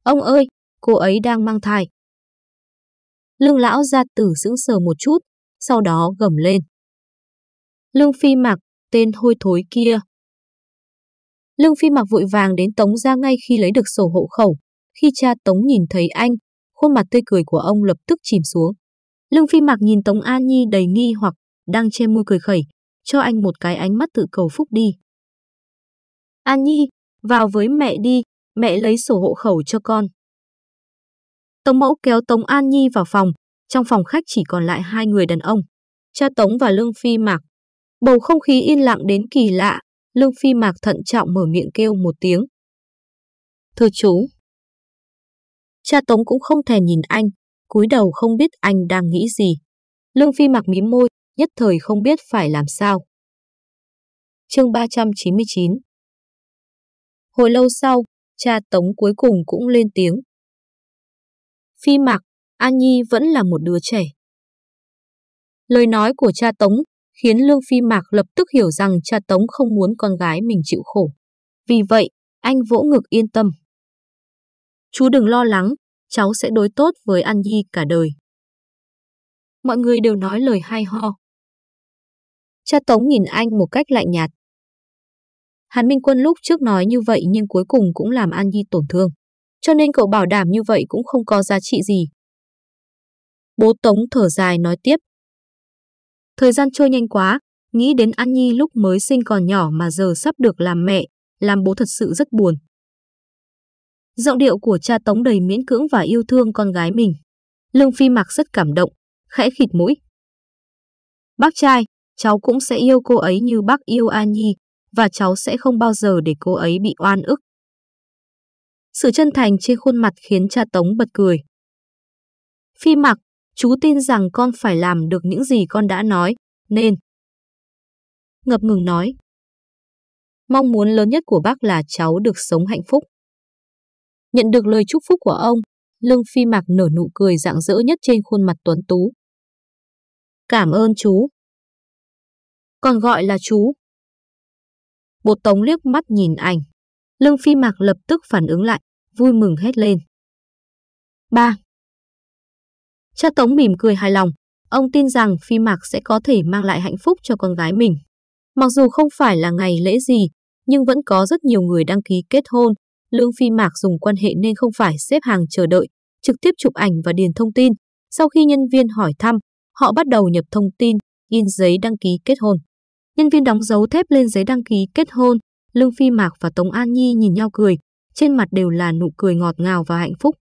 Ông ơi, cô ấy đang mang thai. Lương lão ra tử sững sờ một chút, sau đó gầm lên. Lương Phi Mạc, tên hôi thối kia. Lương Phi Mạc vội vàng đến Tống ra ngay khi lấy được sổ hộ khẩu. Khi cha Tống nhìn thấy anh, khuôn mặt tươi cười của ông lập tức chìm xuống. Lương Phi Mạc nhìn Tống An Nhi đầy nghi hoặc đang che môi cười khẩy, cho anh một cái ánh mắt tự cầu phúc đi. An Nhi, vào với mẹ đi, mẹ lấy sổ hộ khẩu cho con. Tống mẫu kéo Tống An Nhi vào phòng, trong phòng khách chỉ còn lại hai người đàn ông, cha Tống và Lương Phi Mạc. Bầu không khí yên lặng đến kỳ lạ, Lương Phi Mạc thận trọng mở miệng kêu một tiếng. Thưa chú. Cha Tống cũng không thèm nhìn anh, cúi đầu không biết anh đang nghĩ gì. Lương Phi Mạc mím môi, nhất thời không biết phải làm sao. Chương 399 Hồi lâu sau, cha Tống cuối cùng cũng lên tiếng. Phi Mạc, An Nhi vẫn là một đứa trẻ. Lời nói của cha Tống khiến Lương Phi Mạc lập tức hiểu rằng cha Tống không muốn con gái mình chịu khổ. Vì vậy, anh vỗ ngực yên tâm. Chú đừng lo lắng, cháu sẽ đối tốt với An Nhi cả đời. Mọi người đều nói lời hay ho. Cha Tống nhìn anh một cách lạnh nhạt. Hàn Minh Quân lúc trước nói như vậy nhưng cuối cùng cũng làm An Nhi tổn thương. Cho nên cậu bảo đảm như vậy cũng không có giá trị gì. Bố Tống thở dài nói tiếp. Thời gian trôi nhanh quá, nghĩ đến An Nhi lúc mới sinh còn nhỏ mà giờ sắp được làm mẹ, làm bố thật sự rất buồn. Giọng điệu của cha Tống đầy miễn cưỡng và yêu thương con gái mình. Lương Phi Mặc rất cảm động, khẽ khịt mũi. Bác trai, cháu cũng sẽ yêu cô ấy như bác yêu An Nhi, và cháu sẽ không bao giờ để cô ấy bị oan ức. Sự chân thành trên khuôn mặt khiến cha Tống bật cười. Phi mặc, chú tin rằng con phải làm được những gì con đã nói, nên. Ngập ngừng nói. Mong muốn lớn nhất của bác là cháu được sống hạnh phúc. Nhận được lời chúc phúc của ông, Lương Phi Mạc nở nụ cười rạng rỡ nhất trên khuôn mặt tuấn tú. Cảm ơn chú. Còn gọi là chú. Bột tống liếc mắt nhìn ảnh Lương Phi Mạc lập tức phản ứng lại, vui mừng hét lên. Ba. Cha Tống mỉm cười hài lòng, ông tin rằng Phi Mạc sẽ có thể mang lại hạnh phúc cho con gái mình. Mặc dù không phải là ngày lễ gì, nhưng vẫn có rất nhiều người đăng ký kết hôn. Lương Phi Mạc dùng quan hệ nên không phải xếp hàng chờ đợi, trực tiếp chụp ảnh và điền thông tin. Sau khi nhân viên hỏi thăm, họ bắt đầu nhập thông tin, in giấy đăng ký kết hôn. Nhân viên đóng dấu thép lên giấy đăng ký kết hôn, Lương Phi Mạc và Tống An Nhi nhìn nhau cười, trên mặt đều là nụ cười ngọt ngào và hạnh phúc.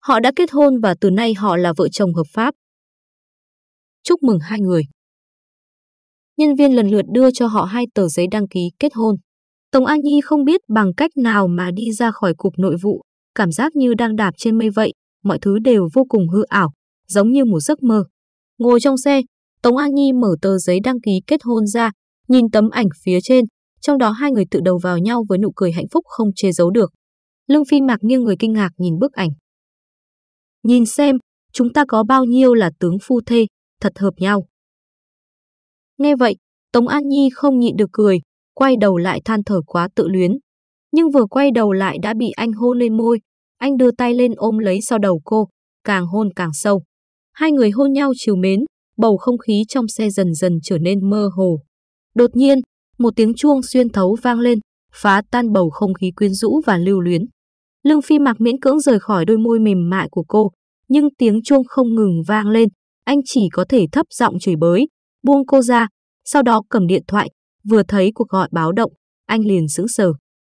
Họ đã kết hôn và từ nay họ là vợ chồng hợp pháp. Chúc mừng hai người. Nhân viên lần lượt đưa cho họ hai tờ giấy đăng ký kết hôn. Tống An Nhi không biết bằng cách nào mà đi ra khỏi cục nội vụ, cảm giác như đang đạp trên mây vậy, mọi thứ đều vô cùng hư ảo, giống như một giấc mơ. Ngồi trong xe, Tống An Nhi mở tờ giấy đăng ký kết hôn ra, nhìn tấm ảnh phía trên, trong đó hai người tự đầu vào nhau với nụ cười hạnh phúc không che giấu được. Lương Phi Mạc nghiêng người kinh ngạc nhìn bức ảnh. Nhìn xem, chúng ta có bao nhiêu là tướng phu thê, thật hợp nhau. Nghe vậy, Tống An Nhi không nhịn được cười, quay đầu lại than thở quá tự luyến. Nhưng vừa quay đầu lại đã bị anh hôn lên môi, anh đưa tay lên ôm lấy sau đầu cô, càng hôn càng sâu. Hai người hôn nhau chiều mến, bầu không khí trong xe dần dần trở nên mơ hồ. Đột nhiên, một tiếng chuông xuyên thấu vang lên, phá tan bầu không khí quyến rũ và lưu luyến. Lương Phi Mạc miễn cưỡng rời khỏi đôi môi mềm mại của cô, nhưng tiếng chuông không ngừng vang lên, anh chỉ có thể thấp giọng chửi bới, buông cô ra, sau đó cầm điện thoại, vừa thấy cuộc gọi báo động, anh liền sững sờ.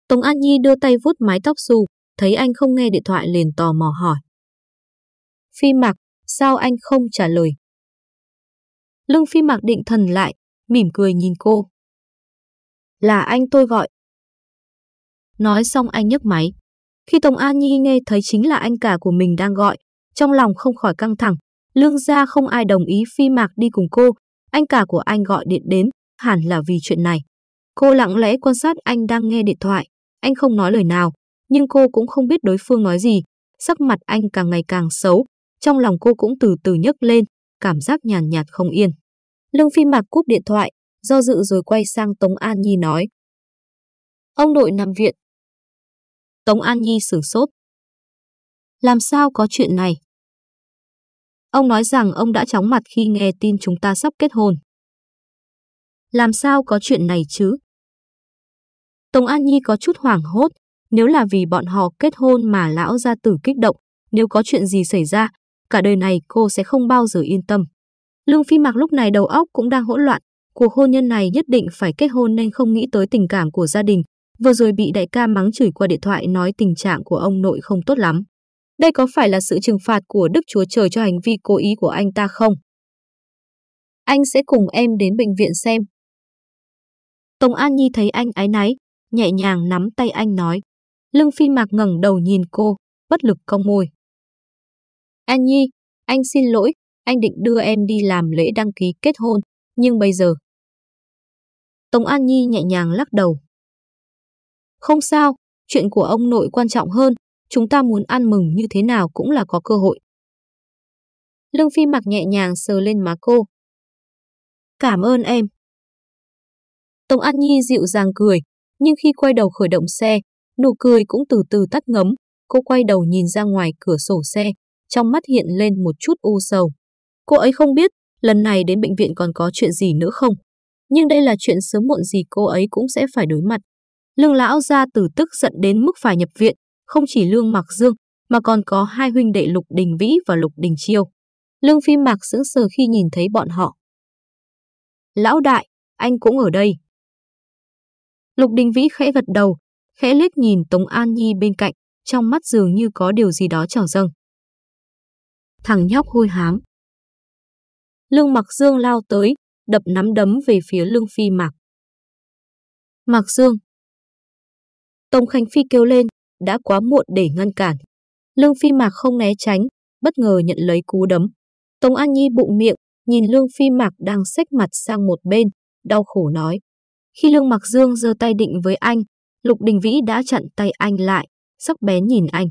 Tống An Nhi đưa tay vuốt mái tóc xù, thấy anh không nghe điện thoại liền tò mò hỏi. Phi Mạc, sao anh không trả lời? Lương Phi Mạc định thần lại, mỉm cười nhìn cô. Là anh tôi gọi. Nói xong anh nhấc máy. Khi Tống An Nhi nghe thấy chính là anh cả của mình đang gọi, trong lòng không khỏi căng thẳng. Lương gia không ai đồng ý Phi Mạc đi cùng cô, anh cả của anh gọi điện đến, hẳn là vì chuyện này. Cô lặng lẽ quan sát anh đang nghe điện thoại, anh không nói lời nào, nhưng cô cũng không biết đối phương nói gì. Sắc mặt anh càng ngày càng xấu, trong lòng cô cũng từ từ nhấc lên, cảm giác nhàn nhạt không yên. Lương Phi Mạc cúp điện thoại, do dự rồi quay sang Tống An Nhi nói. Ông nội nằm viện. Tống An Nhi sửng sốt. Làm sao có chuyện này? Ông nói rằng ông đã chóng mặt khi nghe tin chúng ta sắp kết hôn. Làm sao có chuyện này chứ? Tống An Nhi có chút hoảng hốt, nếu là vì bọn họ kết hôn mà lão gia tử kích động, nếu có chuyện gì xảy ra, cả đời này cô sẽ không bao giờ yên tâm. Lương Phi Mạc lúc này đầu óc cũng đang hỗn loạn, cuộc hôn nhân này nhất định phải kết hôn nên không nghĩ tới tình cảm của gia đình, vừa rồi bị đại ca mắng chửi qua điện thoại nói tình trạng của ông nội không tốt lắm. Đây có phải là sự trừng phạt của Đức Chúa Trời cho hành vi cố ý của anh ta không? Anh sẽ cùng em đến bệnh viện xem. Tống An Nhi thấy anh ái náy, nhẹ nhàng nắm tay anh nói. Lương Phi Mạc ngẩng đầu nhìn cô, bất lực cong môi. An Nhi, anh xin lỗi, anh định đưa em đi làm lễ đăng ký kết hôn, nhưng bây giờ... Tống An Nhi nhẹ nhàng lắc đầu. Không sao, chuyện của ông nội quan trọng hơn, chúng ta muốn ăn mừng như thế nào cũng là có cơ hội. Lương Phi mặc nhẹ nhàng sờ lên má cô. Cảm ơn em. Tống An Nhi dịu dàng cười, nhưng khi quay đầu khởi động xe, nụ cười cũng từ từ tắt ngấm. Cô quay đầu nhìn ra ngoài cửa sổ xe, trong mắt hiện lên một chút u sầu. Cô ấy không biết lần này đến bệnh viện còn có chuyện gì nữa không. Nhưng đây là chuyện sớm muộn gì cô ấy cũng sẽ phải đối mặt. Lương lão gia từ tức giận đến mức phải nhập viện, không chỉ Lương Mặc Dương, mà còn có hai huynh đệ Lục Đình Vĩ và Lục Đình Chiêu. Lương Phi Mạc sững sờ khi nhìn thấy bọn họ. Lão đại, anh cũng ở đây. Lục Đình Vĩ khẽ gật đầu, khẽ liếc nhìn Tống An Nhi bên cạnh, trong mắt dường như có điều gì đó trào dâng. Thằng nhóc hôi hám. Lương Mặc Dương lao tới, đập nắm đấm về phía Lương Phi Mạc. Mạc Dương. Tông Khánh Phi kêu lên, đã quá muộn để ngăn cản. Lương Phi Mạc không né tránh, bất ngờ nhận lấy cú đấm. Tống An Nhi bụng miệng, nhìn Lương Phi Mạc đang xách mặt sang một bên, đau khổ nói. Khi Lương Mạc Dương giơ tay định với anh, Lục Đình Vĩ đã chặn tay anh lại, sắc bén nhìn anh.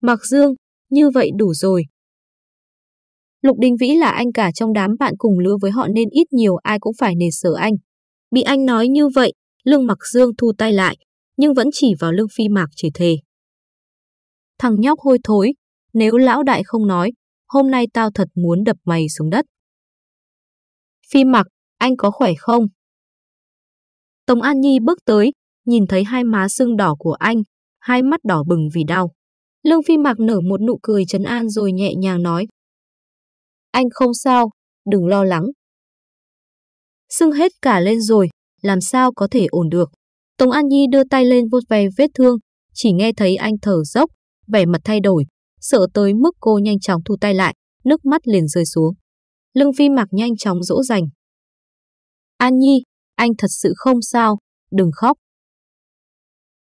Mạc Dương, như vậy đủ rồi. Lục Đình Vĩ là anh cả trong đám bạn cùng lứa với họ nên ít nhiều ai cũng phải nề sở anh. Bị anh nói như vậy, Lương mặc Dương thu tay lại, nhưng vẫn chỉ vào Lương Phi Mạc chỉ thề. Thằng nhóc hôi thối, nếu lão đại không nói, hôm nay tao thật muốn đập mày xuống đất. Phi Mạc, anh có khỏe không? Tống An Nhi bước tới, nhìn thấy hai má sưng đỏ của anh, hai mắt đỏ bừng vì đau. Lương Phi Mạc nở một nụ cười trấn an rồi nhẹ nhàng nói. Anh không sao, đừng lo lắng. Sưng hết cả lên rồi, làm sao có thể ổn được. Tống An Nhi đưa tay lên vuốt ve vết thương, chỉ nghe thấy anh thở dốc, vẻ mặt thay đổi, sợ tới mức cô nhanh chóng thu tay lại, nước mắt liền rơi xuống. Lương Phi Mạc nhanh chóng dỗ dành. An Nhi, anh thật sự không sao, đừng khóc.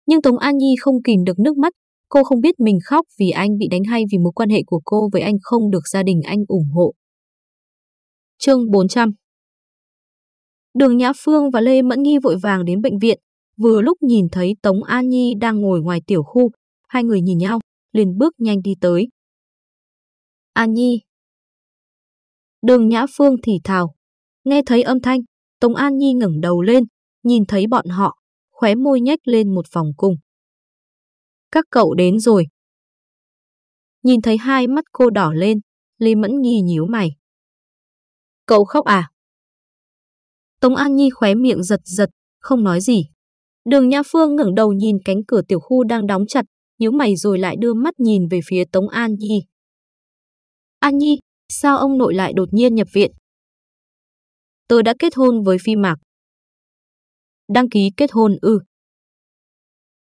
Nhưng Tống An Nhi không kìm được nước mắt, cô không biết mình khóc vì anh bị đánh hay vì mối quan hệ của cô với anh không được gia đình anh ủng hộ. Chương 400 Đường Nhã Phương và Lê Mẫn Nghi vội vàng đến bệnh viện, vừa lúc nhìn thấy Tống An Nhi đang ngồi ngoài tiểu khu, hai người nhìn nhau, liền bước nhanh đi tới. An Nhi Đường Nhã Phương thì thào, nghe thấy âm thanh, Tống An Nhi ngẩng đầu lên, nhìn thấy bọn họ, khóe môi nhếch lên một vòng cung. Các cậu đến rồi. Nhìn thấy hai mắt cô đỏ lên, Lê Mẫn Nghi nhíu mày. Cậu khóc à? Tống An Nhi khóe miệng giật giật, không nói gì. Đường Nha Phương ngẩng đầu nhìn cánh cửa tiểu khu đang đóng chặt, nhíu mày rồi lại đưa mắt nhìn về phía Tống An Nhi. An Nhi, sao ông nội lại đột nhiên nhập viện? Tôi đã kết hôn với Phi Mạc. Đăng ký kết hôn ư.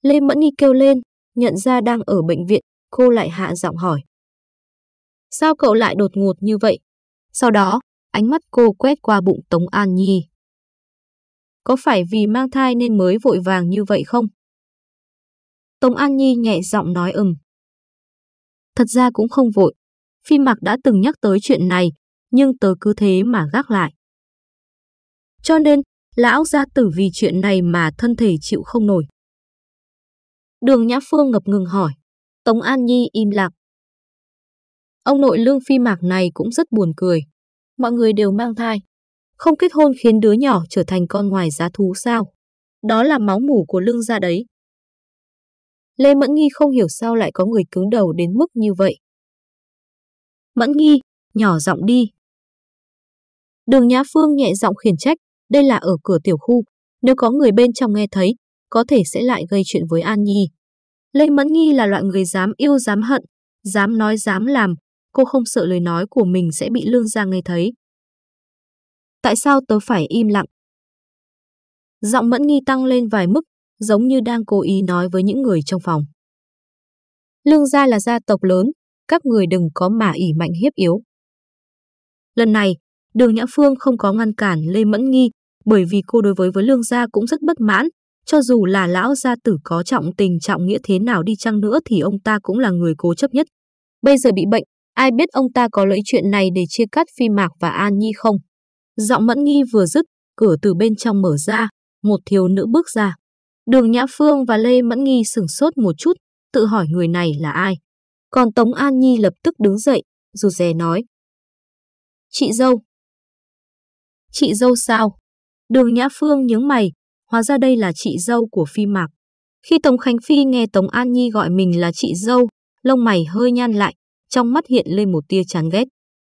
Lê Mẫn Nhi kêu lên, nhận ra đang ở bệnh viện, cô lại hạ giọng hỏi. Sao cậu lại đột ngột như vậy? Sau đó, ánh mắt cô quét qua bụng Tống An Nhi. Có phải vì mang thai nên mới vội vàng như vậy không? Tống An Nhi nhẹ giọng nói ừm. Thật ra cũng không vội. Phi Mạc đã từng nhắc tới chuyện này, nhưng tớ cứ thế mà gác lại. Cho nên, lão gia tử vì chuyện này mà thân thể chịu không nổi. Đường Nhã Phương ngập ngừng hỏi. Tống An Nhi im lặng. Ông nội lương phi mạc này cũng rất buồn cười. Mọi người đều mang thai. Không kết hôn khiến đứa nhỏ trở thành con ngoài giá thú sao? Đó là máu mủ của lương gia đấy. Lê Mẫn Nghi không hiểu sao lại có người cứng đầu đến mức như vậy. Mẫn Nghi, nhỏ giọng đi. Đường Nhã Phương nhẹ giọng khiển trách, đây là ở cửa tiểu khu, nếu có người bên trong nghe thấy, có thể sẽ lại gây chuyện với An Nhi. Lê Mẫn Nghi là loại người dám yêu dám hận, dám nói dám làm, cô không sợ lời nói của mình sẽ bị Lương Gia nghe thấy. Tại sao tớ phải im lặng? Giọng Mẫn Nghi tăng lên vài mức, giống như đang cố ý nói với những người trong phòng. Lương Gia là gia tộc lớn, các người đừng có mà ỉ mạnh hiếp yếu. Lần này, Đường Nhã Phương không có ngăn cản Lê Mẫn Nghi, bởi vì cô đối với với Lương Gia cũng rất bất mãn, cho dù là lão gia tử có trọng tình trọng nghĩa thế nào đi chăng nữa thì ông ta cũng là người cố chấp nhất. Bây giờ bị bệnh, ai biết ông ta có lấy chuyện này để chia cắt Phi Mạc và An Nhi không? Giọng Mẫn Nghi vừa dứt, cửa từ bên trong mở ra, một thiếu nữ bước ra. Đường Nhã Phương và Lê Mẫn Nghi sửng sốt một chút, tự hỏi người này là ai. Còn Tống An Nhi lập tức đứng dậy, dù rè nói. Chị dâu. Chị dâu sao? Đường Nhã Phương nhướng mày, hóa ra đây là chị dâu của Phi Mạc. Khi Tống Khánh Phi nghe Tống An Nhi gọi mình là chị dâu, lông mày hơi nhăn lại, trong mắt hiện lên một tia chán ghét.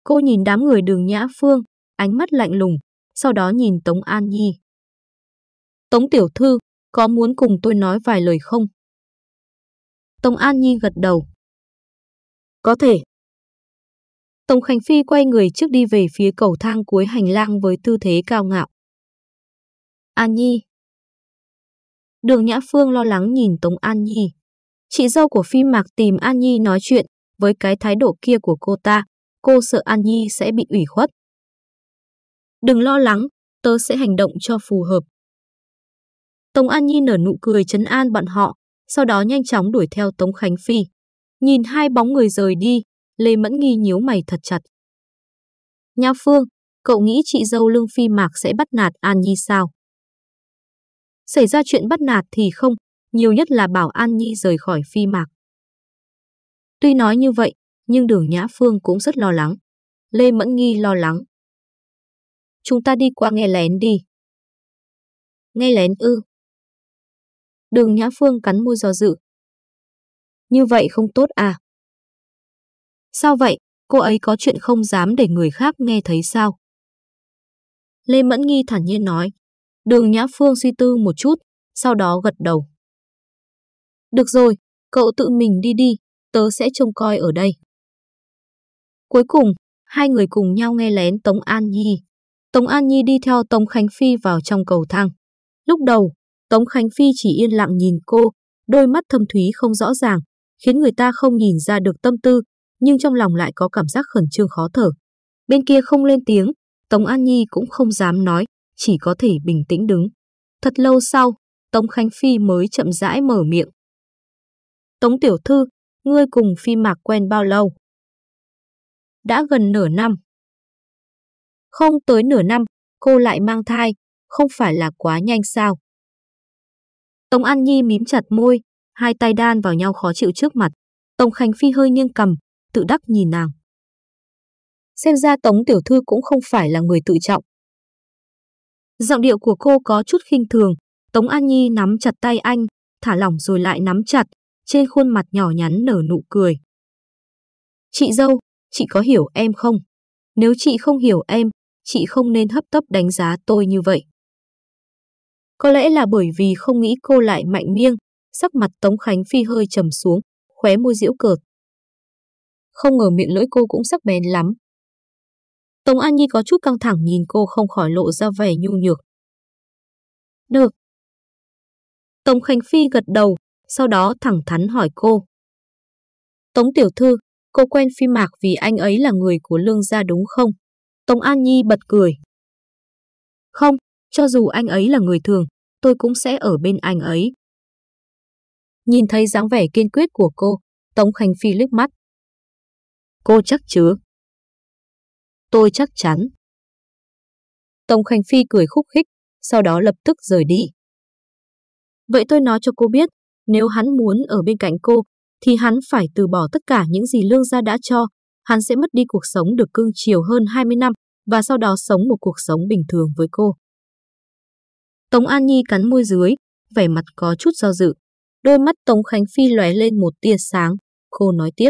Cô nhìn đám người đường Nhã Phương, ánh mắt lạnh lùng, sau đó nhìn Tống An Nhi. Tống Tiểu Thư, có muốn cùng tôi nói vài lời không? Tống An Nhi gật đầu. Có thể. Tống Khánh Phi quay người trước đi về phía cầu thang cuối hành lang với tư thế cao ngạo. An Nhi. Đường Nhã Phương lo lắng nhìn Tống An Nhi. Chị dâu của Phi Mạc tìm An Nhi nói chuyện, với cái thái độ kia của cô ta, cô sợ An Nhi sẽ bị ủy khuất. Đừng lo lắng, tớ sẽ hành động cho phù hợp. Tống An Nhi nở nụ cười chấn an bọn họ, sau đó nhanh chóng đuổi theo Tống Khánh Phi. Nhìn hai bóng người rời đi, Lê Mẫn Nghi nhíu mày thật chặt. Nha Phương, cậu nghĩ chị dâu Lương Phi Mạc sẽ bắt nạt An Nhi sao? Xảy ra chuyện bắt nạt thì không, nhiều nhất là bảo An Nhi rời khỏi Phi Mạc. Tuy nói như vậy, nhưng đường Nhã Phương cũng rất lo lắng. Lê Mẫn Nghi lo lắng. Chúng ta đi qua nghe lén đi. Nghe lén ư. Đường Nhã Phương cắn môi do dự. Như vậy không tốt à? Sao vậy, cô ấy có chuyện không dám để người khác nghe thấy sao? Lê Mẫn Nghi thản nhiên nói. Đường Nhã Phương suy tư một chút, sau đó gật đầu. Được rồi, cậu tự mình đi đi, tớ sẽ trông coi ở đây. Cuối cùng, hai người cùng nhau nghe lén Tống An Nhi. Tống An Nhi đi theo Tống Khánh Phi vào trong cầu thang. Lúc đầu, Tống Khánh Phi chỉ yên lặng nhìn cô, đôi mắt thâm thúy không rõ ràng, khiến người ta không nhìn ra được tâm tư, nhưng trong lòng lại có cảm giác khẩn trương khó thở. Bên kia không lên tiếng, Tống An Nhi cũng không dám nói, chỉ có thể bình tĩnh đứng. Thật lâu sau, Tống Khánh Phi mới chậm rãi mở miệng. Tống Tiểu Thư, ngươi cùng Phi Mạc quen bao lâu? Đã gần nửa năm. Không tới nửa năm, cô lại mang thai, không phải là quá nhanh sao? Tống An Nhi mím chặt môi, hai tay đan vào nhau khó chịu trước mặt. Tống Khánh Phi hơi nghiêng cầm, tự đắc nhìn nàng. Xem ra Tống Tiểu Thư cũng không phải là người tự trọng. Giọng điệu của cô có chút khinh thường, Tống An Nhi nắm chặt tay anh, thả lỏng rồi lại nắm chặt, trên khuôn mặt nhỏ nhắn nở nụ cười. Chị dâu, chị có hiểu em không? Nếu chị không hiểu em, chị không nên hấp tấp đánh giá tôi như vậy. Có lẽ là bởi vì không nghĩ cô lại mạnh miêng, sắc mặt Tống Khánh Phi hơi trầm xuống, khóe môi diễu cợt. Không ngờ miệng lưỡi cô cũng sắc bén lắm. Tống An Nhi có chút căng thẳng nhìn cô không khỏi lộ ra vẻ nhu nhược. Được. Tống Khánh Phi gật đầu, sau đó thẳng thắn hỏi cô. Tống Tiểu Thư, cô quen Phi Mạc vì anh ấy là người của Lương gia đúng không? Tống An Nhi bật cười. Không, cho dù anh ấy là người thường, tôi cũng sẽ ở bên anh ấy. Nhìn thấy dáng vẻ kiên quyết của cô, Tống Khánh Phi liếc mắt. Cô chắc chứ? Tôi chắc chắn. Tống Khánh Phi cười khúc khích, sau đó lập tức rời đi. Vậy tôi nói cho cô biết, nếu hắn muốn ở bên cạnh cô, thì hắn phải từ bỏ tất cả những gì lương gia đã cho. Hắn sẽ mất đi cuộc sống được cưng chiều hơn 20 năm và sau đó sống một cuộc sống bình thường với cô. Tống An Nhi cắn môi dưới, vẻ mặt có chút do dự. Đôi mắt Tống Khánh Phi lóe lên một tia sáng. Cô nói tiếp.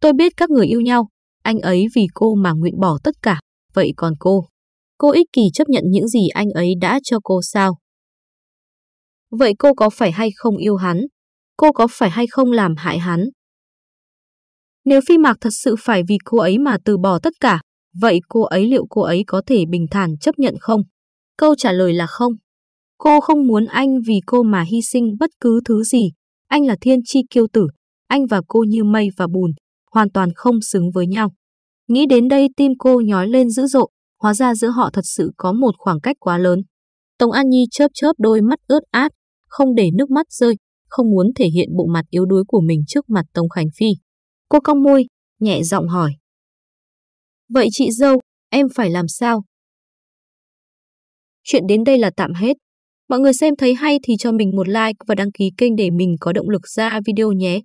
Tôi biết các người yêu nhau, anh ấy vì cô mà nguyện bỏ tất cả. Vậy còn cô? Cô ích kỷ chấp nhận những gì anh ấy đã cho cô sao? Vậy cô có phải hay không yêu hắn? Cô có phải hay không làm hại hắn? Nếu Phi Mạc thật sự phải vì cô ấy mà từ bỏ tất cả, vậy cô ấy liệu cô ấy có thể bình thản chấp nhận không? Câu trả lời là không. Cô không muốn anh vì cô mà hy sinh bất cứ thứ gì. Anh là thiên chi kiêu tử. Anh và cô như mây và bùn, hoàn toàn không xứng với nhau. Nghĩ đến đây tim cô nhói lên dữ dội, hóa ra giữa họ thật sự có một khoảng cách quá lớn. Tống An Nhi chớp chớp đôi mắt ướt át, không để nước mắt rơi, không muốn thể hiện bộ mặt yếu đuối của mình trước mặt Tống Khánh Phi. Cô cong môi, nhẹ giọng hỏi. Vậy chị dâu, em phải làm sao? Chuyện đến đây là tạm hết. Mọi người xem thấy hay thì cho mình một like và đăng ký kênh để mình có động lực ra video nhé.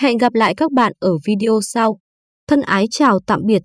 Hẹn gặp lại các bạn ở video sau. Thân ái chào tạm biệt.